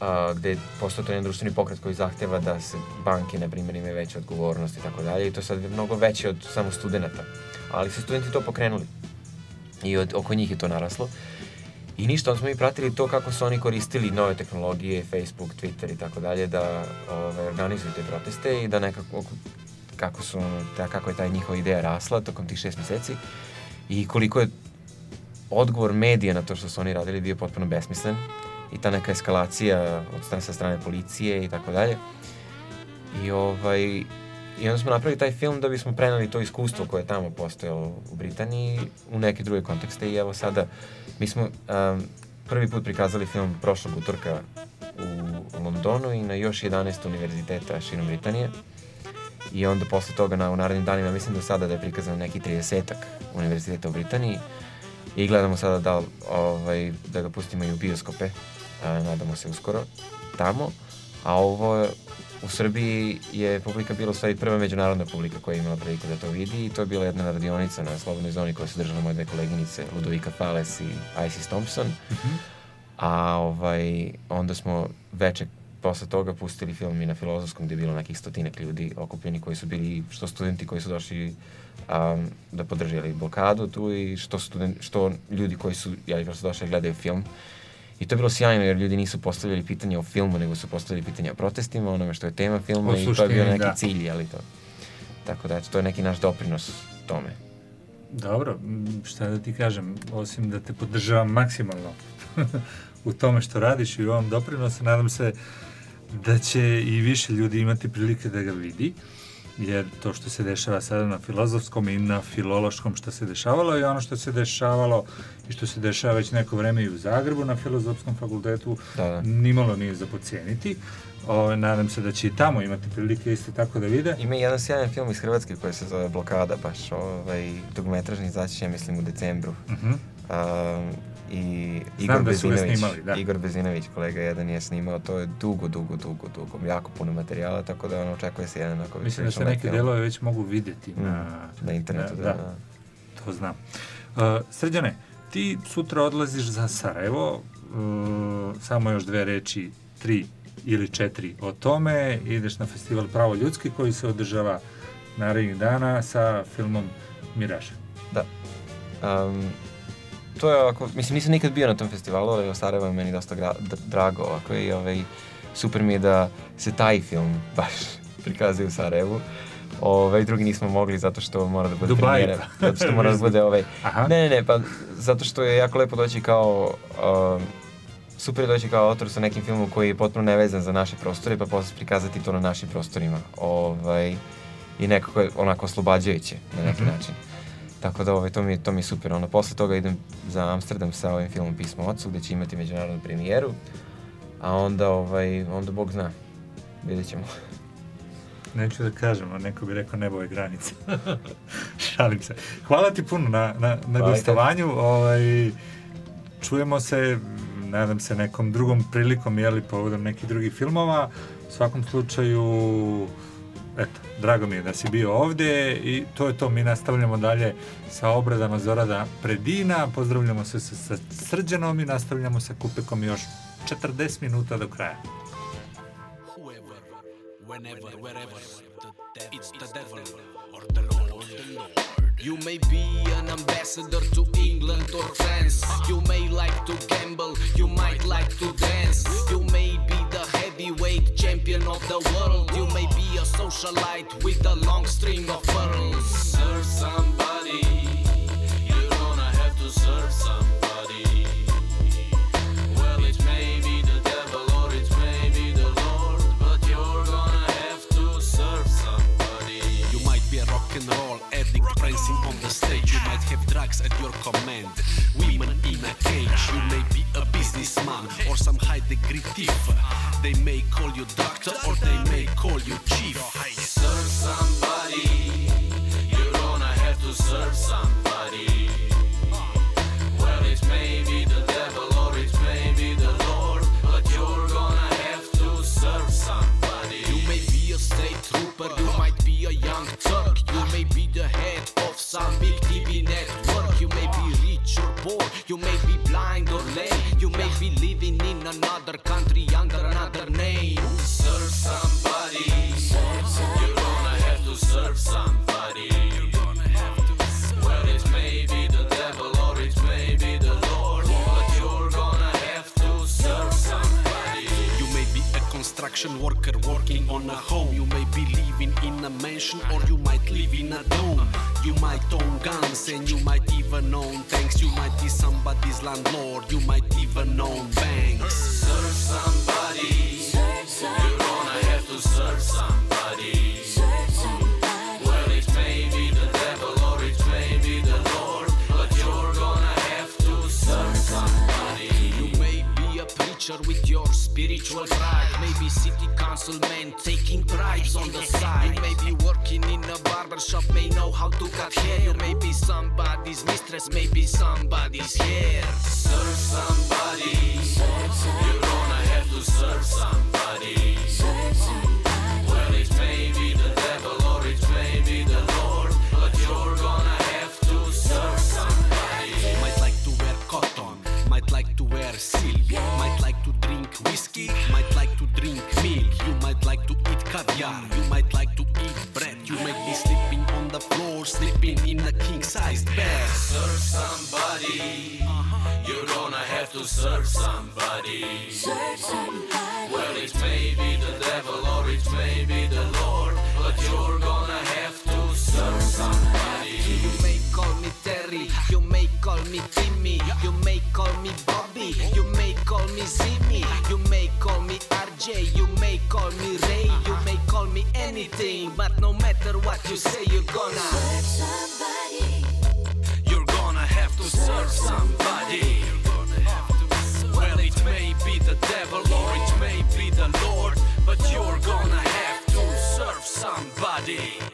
a, gde postoje to jedan društveni pokret koji zahteva da se banke, na primjer, imaju veće odgovornosti i tako dalje. I to je sad mnogo veće od samo studenta. Ali su studenti to pokrenuli. I od, oko njih je to naraslo. I ništa, onda smo mi pratili to kako su oni koristili nove tehnologije, Facebook, Twitter i tako dalje, da ove, organizuju te proteste i da nekako, kako, su, da, kako je ta njihova ideja rasla tokom tih šest meseci i koliko je odgovor medija na to što su oni radili bio potpuno besmislen i ta neka eskalacija od strane sa strane policije i tako dalje. I ovaj i onda smo napravili taj film da bismo preneli to iskustvo koje je tamo postojalo u Britaniji u neke druge kontekste i evo sada mi smo um, prvi put prikazali film prošlog utorka u Londonu i na još 11 univerziteta širom Britanije. I onda posle toga na, u narednim danima, mislim da sada da je prikazano neki 30-ak univerziteta u Britaniji i gledamo sada da, ovaj, da ga pustimo i u bioskope, nadamo se uskoro, tamo. A ovo u Srbiji je publika bila u stvari prva međunarodna publika koja je imala priliku da to vidi i to je bila jedna radionica na slobodnoj zoni koja su držale moje dve koleginice Ludovika Fales i Isis Thompson. Mhm. A ovaj, onda smo veče posle toga pustili film i na filozofskom gde je bilo nekih stotinak ljudi okupljeni koji su bili što studenti koji su došli um, da podrže jeli, blokadu tu i što, student, što ljudi koji su prosto došli da gledaju film. I to je bilo sjajno jer ljudi nisu postavljali pitanja o filmu, nego su postavljali pitanja o protestima, onome što je tema filma O i to je bio neki da. cilj, jeli to. Tako da, to je neki naš doprinos tome. Dobro, šta da ti kažem, osim da te podržavam maksimalno u tome što radiš i u ovom doprinosu, nadam se da će i više ljudi imati prilike da ga vidi, jer to što se dešava sada na filozofskom i na filološkom što se dešavalo i ono što se dešavalo i što se dešava već neko vreme i u Zagrebu na filozofskom fakultetu, Da, da. nimalo nije za podcijeniti. Ove, nadam se da će i tamo imati prilike isto tako da vide. Ima jedan sjajan film iz Hrvatske koji se zove Blokada, baš ovaj, dugometražni, izaći će, mislim, u decembru. Mhm. Um, I Znam Igor da su ga Bezinović, snimali, da. Igor Bezinović, kolega jedan je snimao, to je dugo, dugo, dugo, dugo, jako puno materijala, tako da ono, očekuje se jedan onako Mislim da se neke delove već mogu vidjeti Mm, na, na internetu, da, da. To znam. Uh, Srđane, ti sutra odlaziš za Sarajevo, uh, samo još dve reči, tri ili četiri o tome, ideš na festival Pravo ljudski koji se održava narednih dana sa filmom Miraž. Da. Um, to je ovako, mislim nisam nikad bio na tom festivalu, ali Sarajevo je meni dosta gra, drago ovako i ovaj, super mi je da se taj film baš prikazuje u Sarajevu. Ovaj, drugi nismo mogli zato što mora da bude Dubai. premijera. Zato što mora da bude ovaj... Aha. Ne, ne, ne, pa zato što je jako lepo doći kao... Um, super je doći kao autor sa nekim filmom koji je potpuno nevezan za naše prostore, pa posle prikazati to na našim prostorima. Ovaj, I nekako je onako oslobađajuće na neki Mhm. način. Tako da ovaj, to, mi, je- to mi je super. Onda posle toga idem za Amsterdam sa ovim filmom Pismo ocu, gde će imati međunarodnu premijeru. A onda, ovaj, onda Bog zna. Vidjet ćemo. Neću da kažem, a neko bi rekao nebo je granica. Šalim se. Hvala ti puno na, na, na gostovanju. Ovaj, čujemo se, nadam se, nekom drugom prilikom, jeli, povodom nekih drugih filmova. U svakom slučaju, eto, drago mi je da si bio ovde i to je to. Mi nastavljamo dalje sa obradama Zorada Predina. Pozdravljamo se sa, sa Srđanom i nastavljamo sa Kupekom još 40 minuta do kraja. whenever, wherever. It's the devil or the Lord. You may be an ambassador to England or France. You may like to gamble, you might like to dance. You may be heavyweight champion of the world. You may be a socialite with a long string of pearls. Serve somebody. Addict prancing on the stage. You might have drugs at your command. Women in a cage. You may be a businessman or some high degree thief. They may call you doctor or they may call you chief. Serve somebody. You're gonna have to serve somebody. some big TV network. You may be rich or poor, you may be blind or lame, you may be living in another country under another name. Serve somebody. You're gonna have to serve somebody. Well, it may be the devil or it may be the Lord, but you're gonna have to serve somebody. You may be a construction worker working on a home. You may in a mansion or you might live in a dome. You might own guns and you might even own tanks. You might be somebody's landlord. You might even own banks. Serve somebody. You're gonna have to serve somebody. Well, it may be the devil or it may be the Lord, but you're gonna have to serve somebody. You may be a preacher with your spiritual pride. Maybe city councilman taking bribes on the side. You may be working in a barber shop, may know how to cut hair. You may be somebody's mistress, maybe somebody's hair. Serve somebody. You're gonna have to serve somebody. Caviar, you might like to eat bread. You may be sleeping on the floor, sleeping in a king-sized bed. Serve somebody. Uh-huh. You're gonna have to serve somebody. Serve somebody. Well, it may be the devil or it may be the Lord, but you're gonna have to serve somebody. You may call me Terry, you may call me Timmy, you may call me Bobby, you may call me Zimmy, you may call me RJ, you may call me Ray, you may call me anything, but no matter what you say, you're gonna Serve somebody. you're gonna have to serve somebody. Well, it may be the devil or it may be the Lord, but you're gonna have to serve somebody.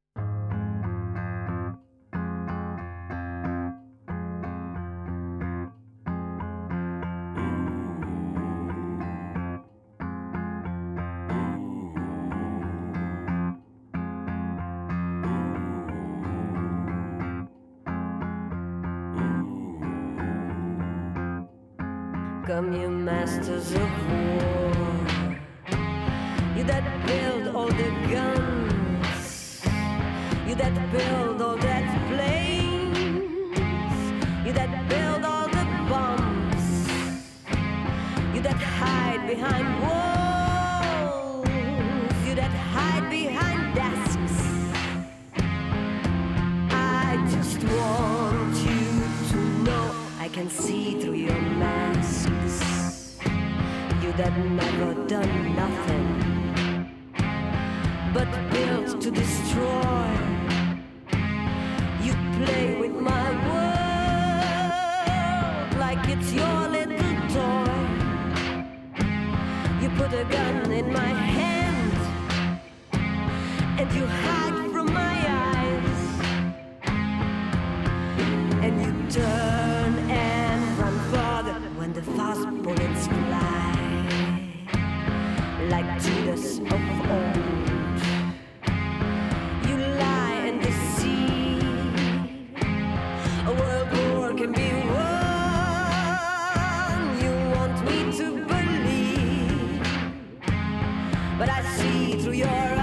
but I see through your eyes,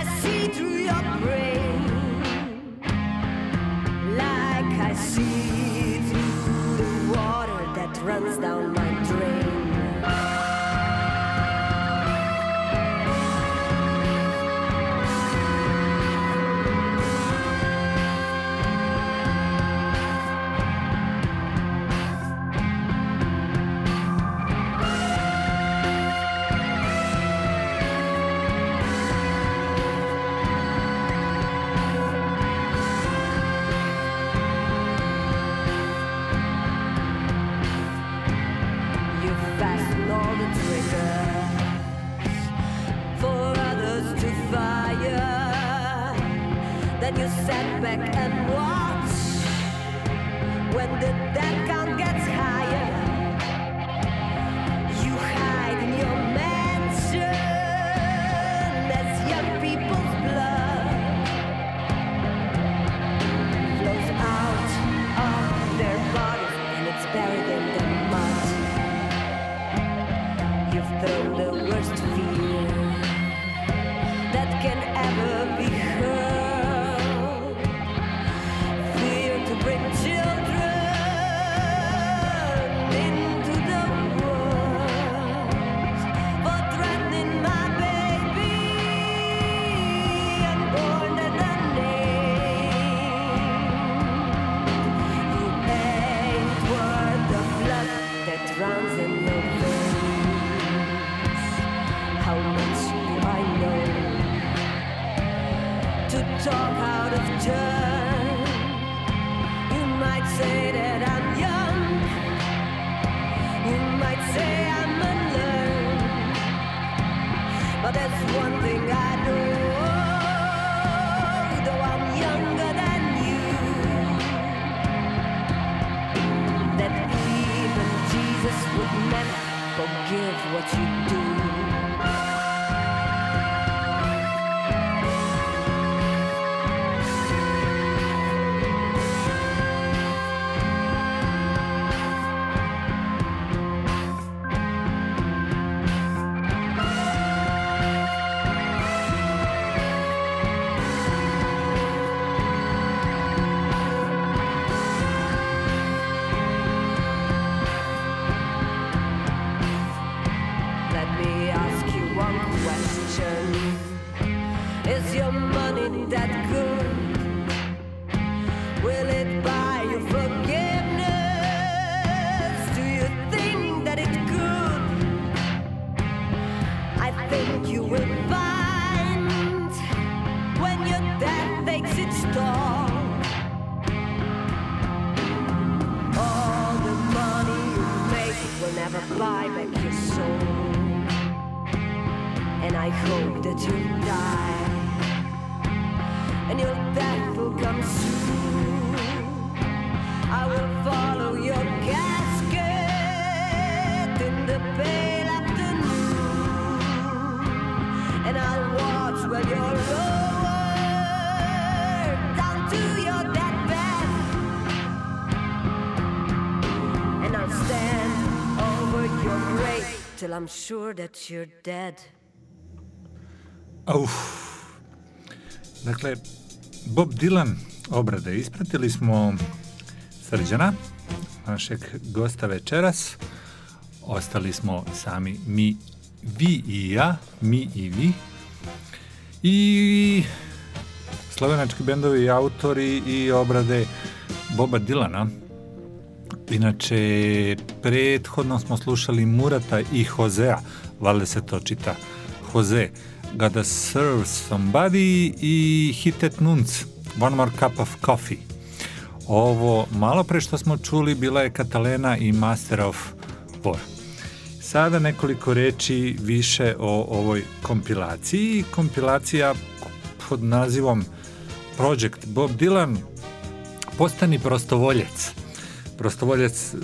I see through your brain, like I see through the water that runs down. Over your grave till I'm sure that you're dead. Uf. Dakle, Bob Dylan obrade. Ispratili smo Srđana, našeg gosta večeras. Ostali smo sami mi, vi i ja, mi i vi. I slovenački bendovi i autori i obrade Boba Dilana. Inače, prethodno smo slušali Murata i Hozea, valjda se to čita Jose, Gotta Serve Somebody i Hitet Nunc, One More Cup of Coffee. Ovo malo pre što smo čuli bila je Katalena i Master of War. Sada nekoliko reči više o ovoj kompilaciji. Kompilacija pod nazivom Project Bob Dylan postani prostovoljac. Prostovoljac e,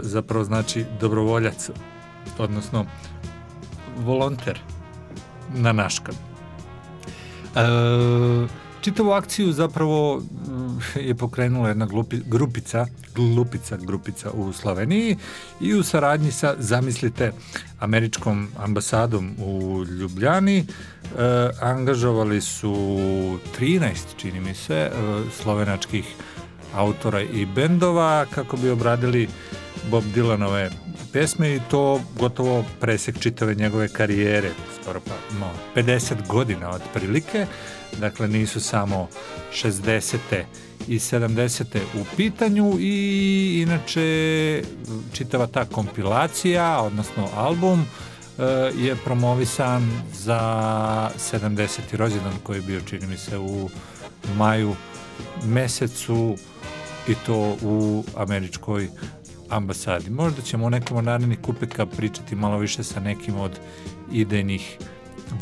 zapravo znači dobrovoljac, odnosno volonter na naškam. E, čitavu akciju zapravo mm, je pokrenula jedna glupi, grupica, glupica grupica u Sloveniji i u saradnji sa, zamislite, američkom ambasadom u Ljubljani e, angažovali su 13, čini mi se, e, slovenačkih autora i bendova kako bi obradili Bob Dylanove pesme i to gotovo presek čitave njegove karijere, skoro pa no, 50 godina otprilike, dakle nisu samo 60. i 70. u pitanju i inače čitava ta kompilacija, odnosno album, e, je promovisan za 70. rođendan koji je bio, čini mi se, u maju mesecu i to u američkoj ambasadi. Možda ćemo u nekom od narednih kupeka pričati malo više sa nekim od idejnih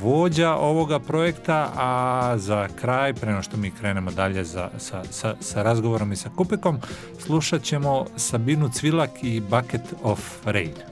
vođa ovoga projekta, a za kraj, preno što mi krenemo dalje za, sa, sa, sa razgovorom i sa kupekom, slušat ćemo Sabinu Cvilak i Bucket of Rain.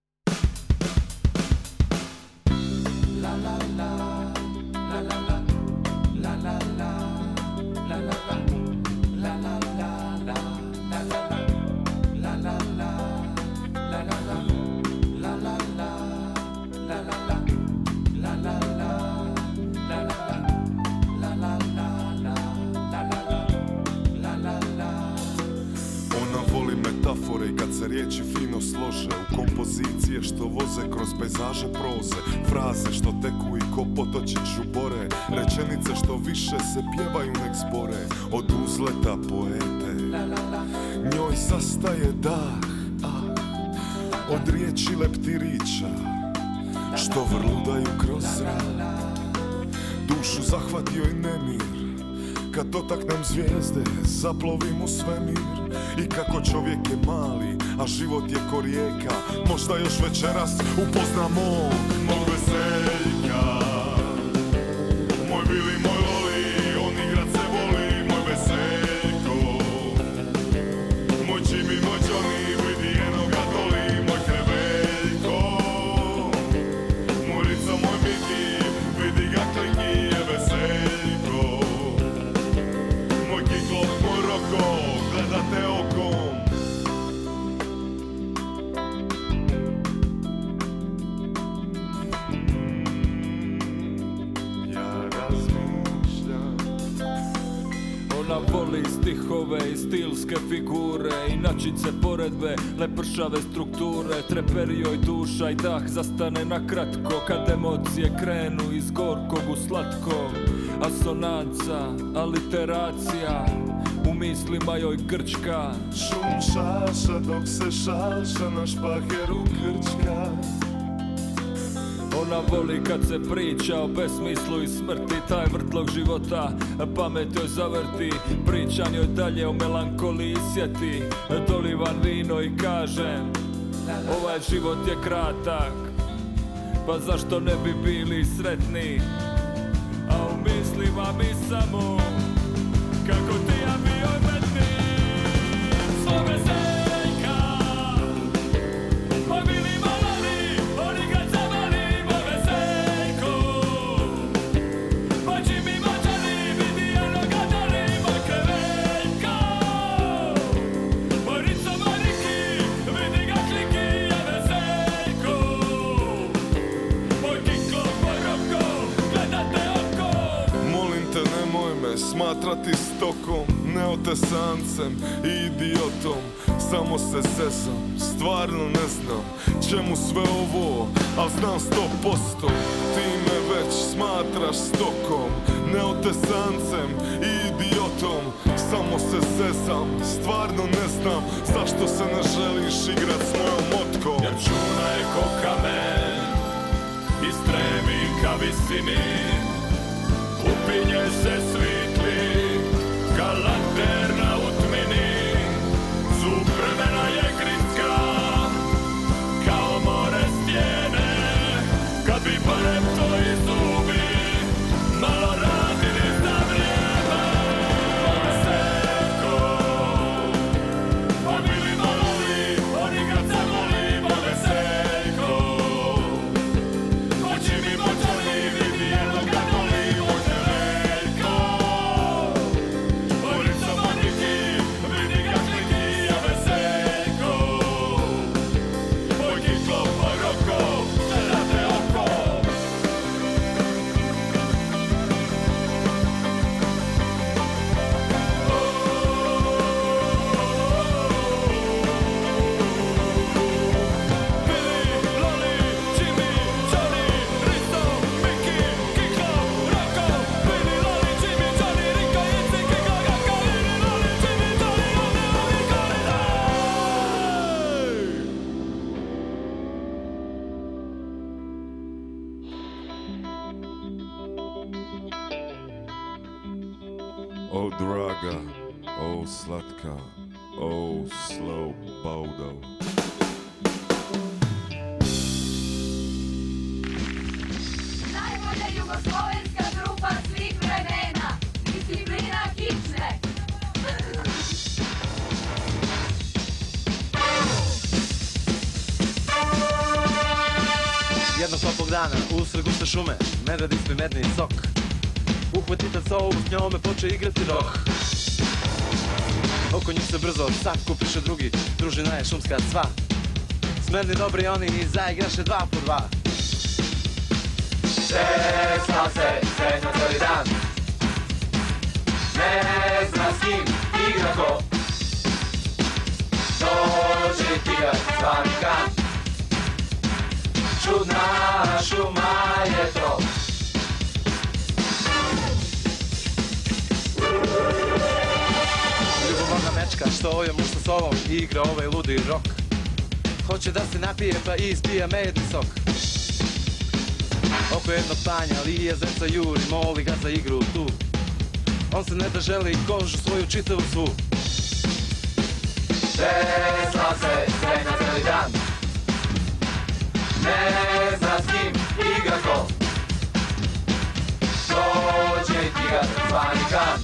Voli stihove i stilske figure Inačice poredbe, lepršave strukture Treperi joj duša i dah zastane na kratko Kad emocije krenu iz gorkog u slatko. Asonanca, aliteracija U mislima joj grčka. Šum šaša dok se šalša na špaheru krčka Ona voli kad se priča o besmislu i smrti. Taj vrtlog života pamet joj zavrti Pričan joj dalje o melankoliji sjeti. Dolivan vino i kažem Ovaj život je kratak. Pa zašto ne bi bili sretni? A u mislima mi samo Kako smatrati stokom Neotesancem idiotom. Samo se zezam, stvarno ne znam Čemu sve ovo, al znam sto posto. Ti me već smatraš stokom Neotesancem idiotom. Samo se zezam, stvarno ne znam Zašto se ne želiš igrat s mojom motkom. Jer čuna je ko kamen I stremi ka visini. Upinje se guste šume, medved ispi medni sok. Uhvatite sovu, s njome poče igrati roh. Oko njih se brzo sakupiše drugi, družina je šumska sva. Smerni dobri oni i zaigraše dva po dva. Šesla se, srednja cijeli dan. Ne zna s kim igra ko. Dođe ti ga zvani kan. Čudna šuma je to. Ljubomorna mečka što je muž sa sobom igra ovaj ludi rok. Hoće da se napije pa ispija medni sok. Oko jednog panja lije zeca juri, moli ga za igru tu. On se ne da želi kožu svoju čitavu svu. Vesla se, srednja cijeli dan. Ne zna s kim igra ko. Dođe ti ga zvani kan.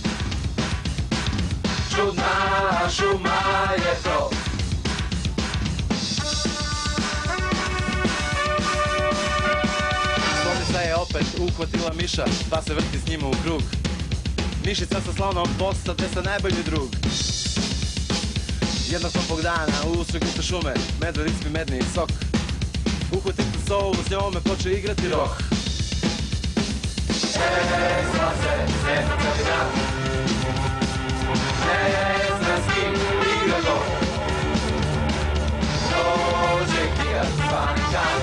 Čudna šuma je to. Slonica je opet uhvatila miša, pa se vrti s njima u krug. Mišica sa slonom postade sa najbolji drug. Jednog topog dana u usred guste šume, medved ispi medni sok. Uhvatite sovu, s njome poče igrati roh. Vesla se, srednja cijeli dan. Ne zna s kim igra go. Dođe ti ga zvani kan.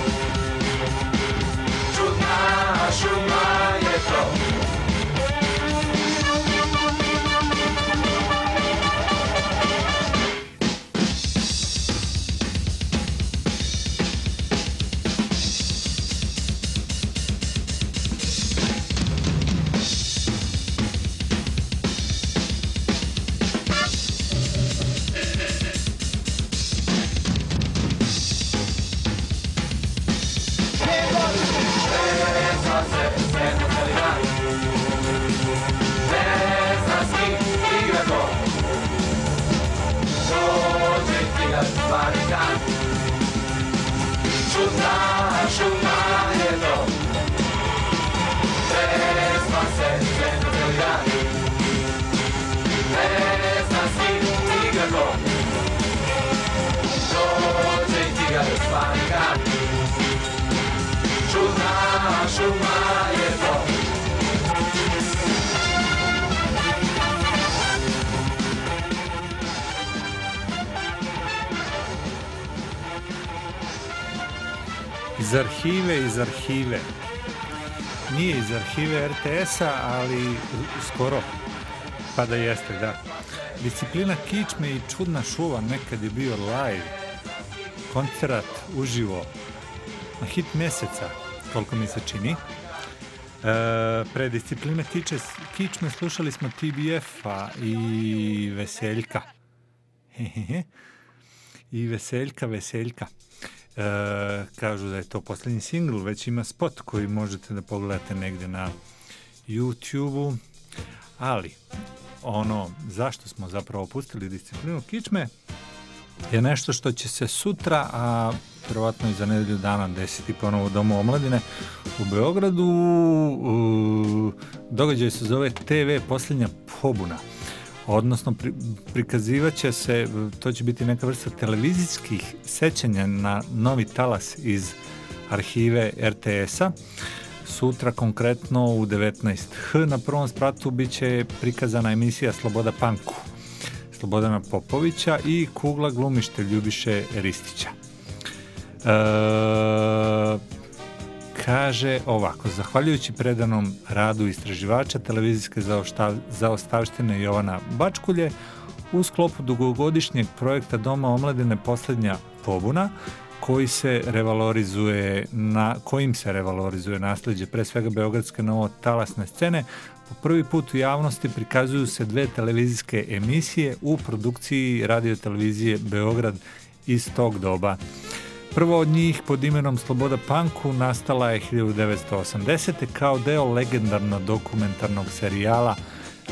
Čudna šuma je to. Iz arhive, iz arhive. Nije iz arhive RTS-a, ali skoro. Pa da jeste, da. Disciplina kičme i čudna šuva nekad je bio live. Koncert uživo. Na hit mjeseca, koliko mi se čini. E, pre discipline tiče, kičme slušali smo TBF-a i Veseljka. Hehehe. I Veseljka, Veseljka. E, kažu da je to posljednji singl, već ima spot koji možete da pogledate negdje na YouTube-u. Ali, ono zašto smo zapravo pustili disciplinu kičme je nešto što će se sutra, a vjerovatno i za nedelju dana desiti ponovo u Domu omladine u Beogradu. U, događaj se zove TV Posljednja pobuna. Odnosno, pri, prikazivat će se, to će biti neka vrsta televizijskih sećanja na novi talas iz arhive RTS-a. Sutra konkretno u 19h na prvom spratu bit će prikazana emisija Sloboda Panku Slobodana Popovića i Kugla glumište Ljubiše Ristića. E, kaže ovako, zahvaljujući predanom radu istraživača televizijske zaostavštine Jovana Bačkulje, u sklopu dugogodišnjeg projekta Doma omladine Posljednja pobuna, koji se revalorizuje na, kojim se revalorizuje nasljeđe pre svega beogradske novo talasne scene, po prvi put u javnosti prikazuju se dve televizijske emisije u produkciji radio televizije Beograd iz tog doba. Prva od njih pod imenom Sloboda Panku nastala je 1980. kao deo legendarno dokumentarnog serijala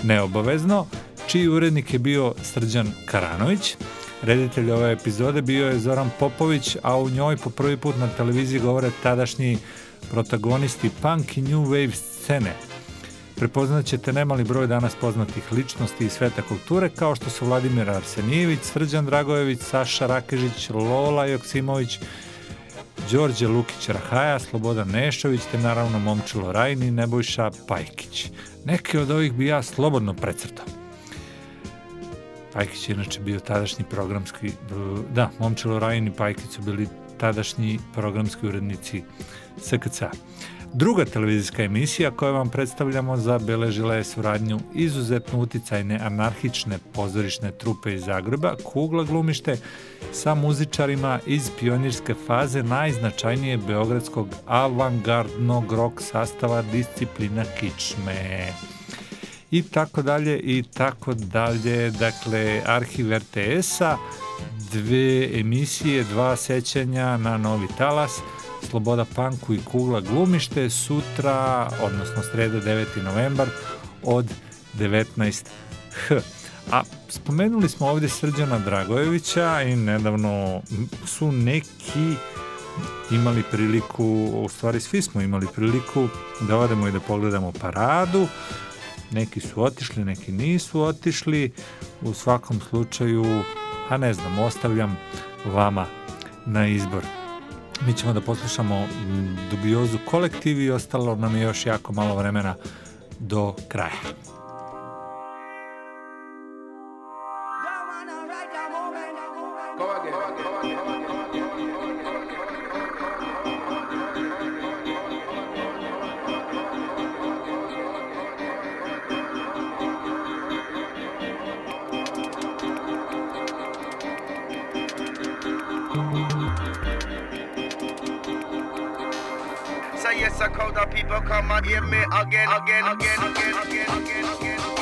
Neobavezno, čiji urednik je bio Srđan Karanović. Reditelj ove epizode bio je Zoran Popović, a u njoj po prvi put na televiziji govore tadašnji protagonisti punk i new wave scene. Prepoznat ćete nemali broj danas poznatih ličnosti iz sveta kulture, kao što su Vladimir Arsenijević, Srđan Dragojević, Saša Rakežić, Lola Joksimović, Đorđe Lukić Rahaja, Slobodan Nešović, te naravno Momčilo Rajni i Nebojša Pajkić. Neki od ovih bi ja slobodno precrtao. Pajkić je inače bio tadašnji programski, da, Momčilo Rajin i Pajkić su bili tadašnji programski urednici SKC. Druga televizijska emisija koju vam predstavljamo zabeležila je suradnju izuzetno uticajne anarhične pozorišne trupe iz Zagreba, Kugla glumište, sa muzičarima iz pionirske faze najznačajnije beogradskog avangardnog rock sastava disciplina kičme i tako dalje i tako dalje. Dakle, arhiv RTS-a, dve emisije, dva sećanja na Novi Talas, Sloboda Panku i Kugla glumište sutra, odnosno sreda 9. novembar od 19h. A spomenuli smo ovdje Srđana Dragojevića i nedavno su neki imali priliku, u stvari svi smo imali priliku da odemo i da pogledamo paradu. Neki su otišli, neki nisu otišli. U svakom slučaju, a ne znam, ostavljam vama na izbor. Mi ćemo da poslušamo dubiozu kolektiv i ostalo nam je još jako malo vremena do kraja. The people come and hear me again, again, again, again, again, again, again.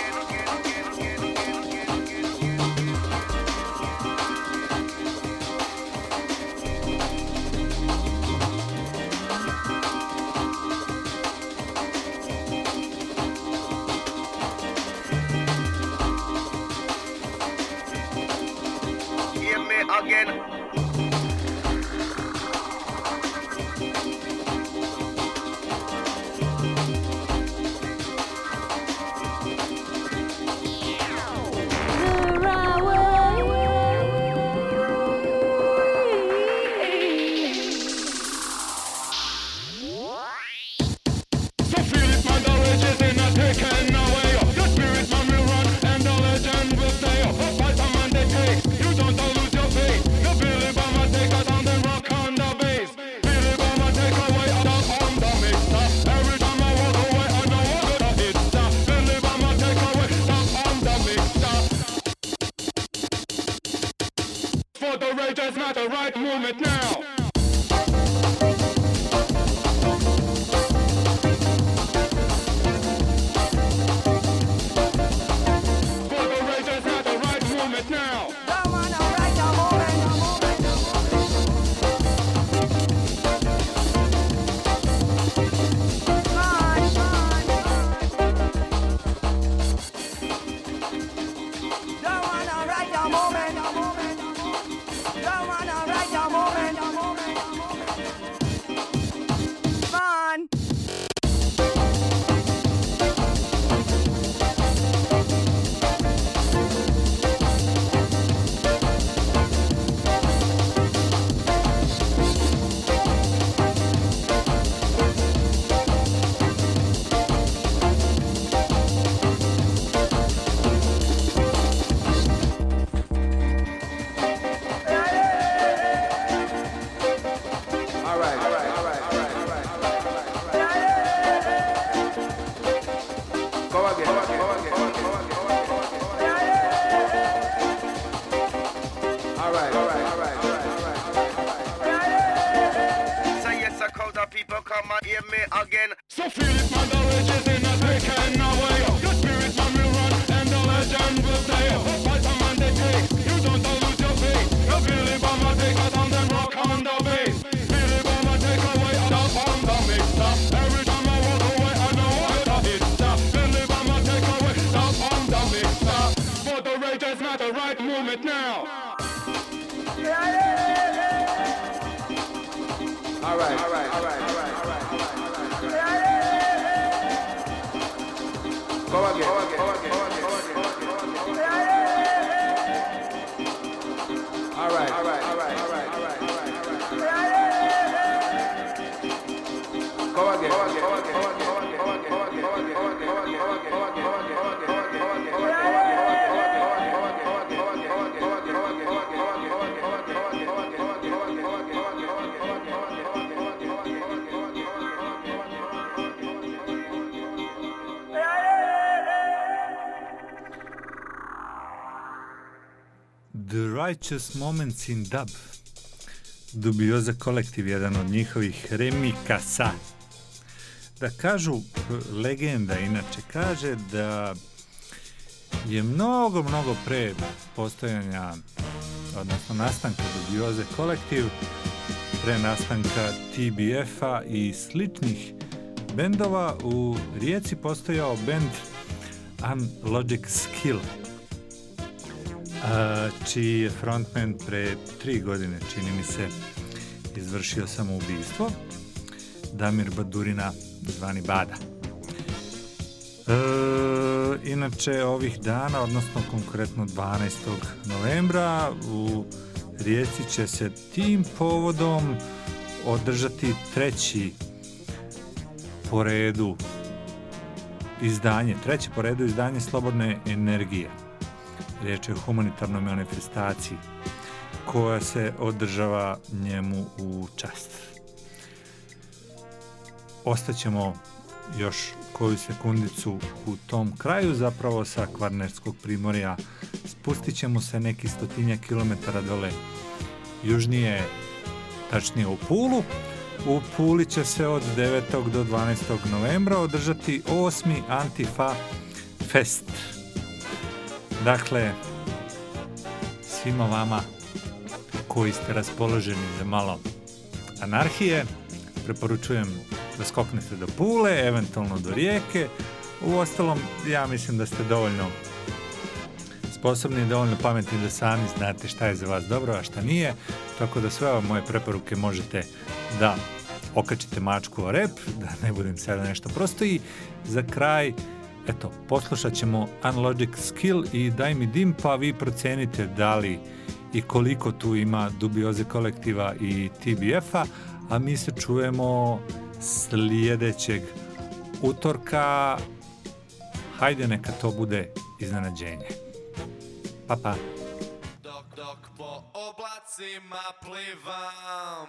Righteous Moments in Dub. Dubioza kolektiv, jedan od njihovih remikasa. Da kažu, legenda inače kaže da je mnogo, mnogo pre postojanja, odnosno nastanka dubioze kolektiv, pre nastanka TBF-a i sličnih bendova, u Rijeci postojao bend Unlogic Skill, čiji je frontman pre tri godine, čini mi se, izvršio samoubistvo, Damir Badurina, zvani Bada. E, inače, ovih dana, odnosno konkretno 12. novembra, u Rijeci će se tim povodom održati treći po redu izdanje, treće po redu izdanje Slobodne energije. Riječ je o humanitarnoj manifestaciji koja se održava njemu u čast. Ostaćemo još koju sekundicu u tom kraju, zapravo sa Kvarnerskog primorja spustit ćemo se neki stotinja kilometara dole južnije, tačnije u Pulu. U Puli će se od 9. do 12. novembra održati 8. Antifa Fest. Dakle, svima vama koji ste raspoloženi za malo anarhije, preporučujem da skoknete do Pule, eventualno do Rijeke. U ostalom, ja mislim da ste dovoljno sposobni i dovoljno pametni da sami znate šta je za vas dobro, a šta nije, tako da sve ove moje preporuke možete da okačite mačku o rep, da ne budem sada nešto prosto i za kraj eto, poslušat ćemo Unlogic Skill i Daj mi dim, pa vi procenite da li i koliko tu ima dubioze kolektiva i TBF-a, a mi se čujemo sljedećeg utorka. Hajde neka to bude iznenađenje. Pa pa. Dok, dok po oblacima plivam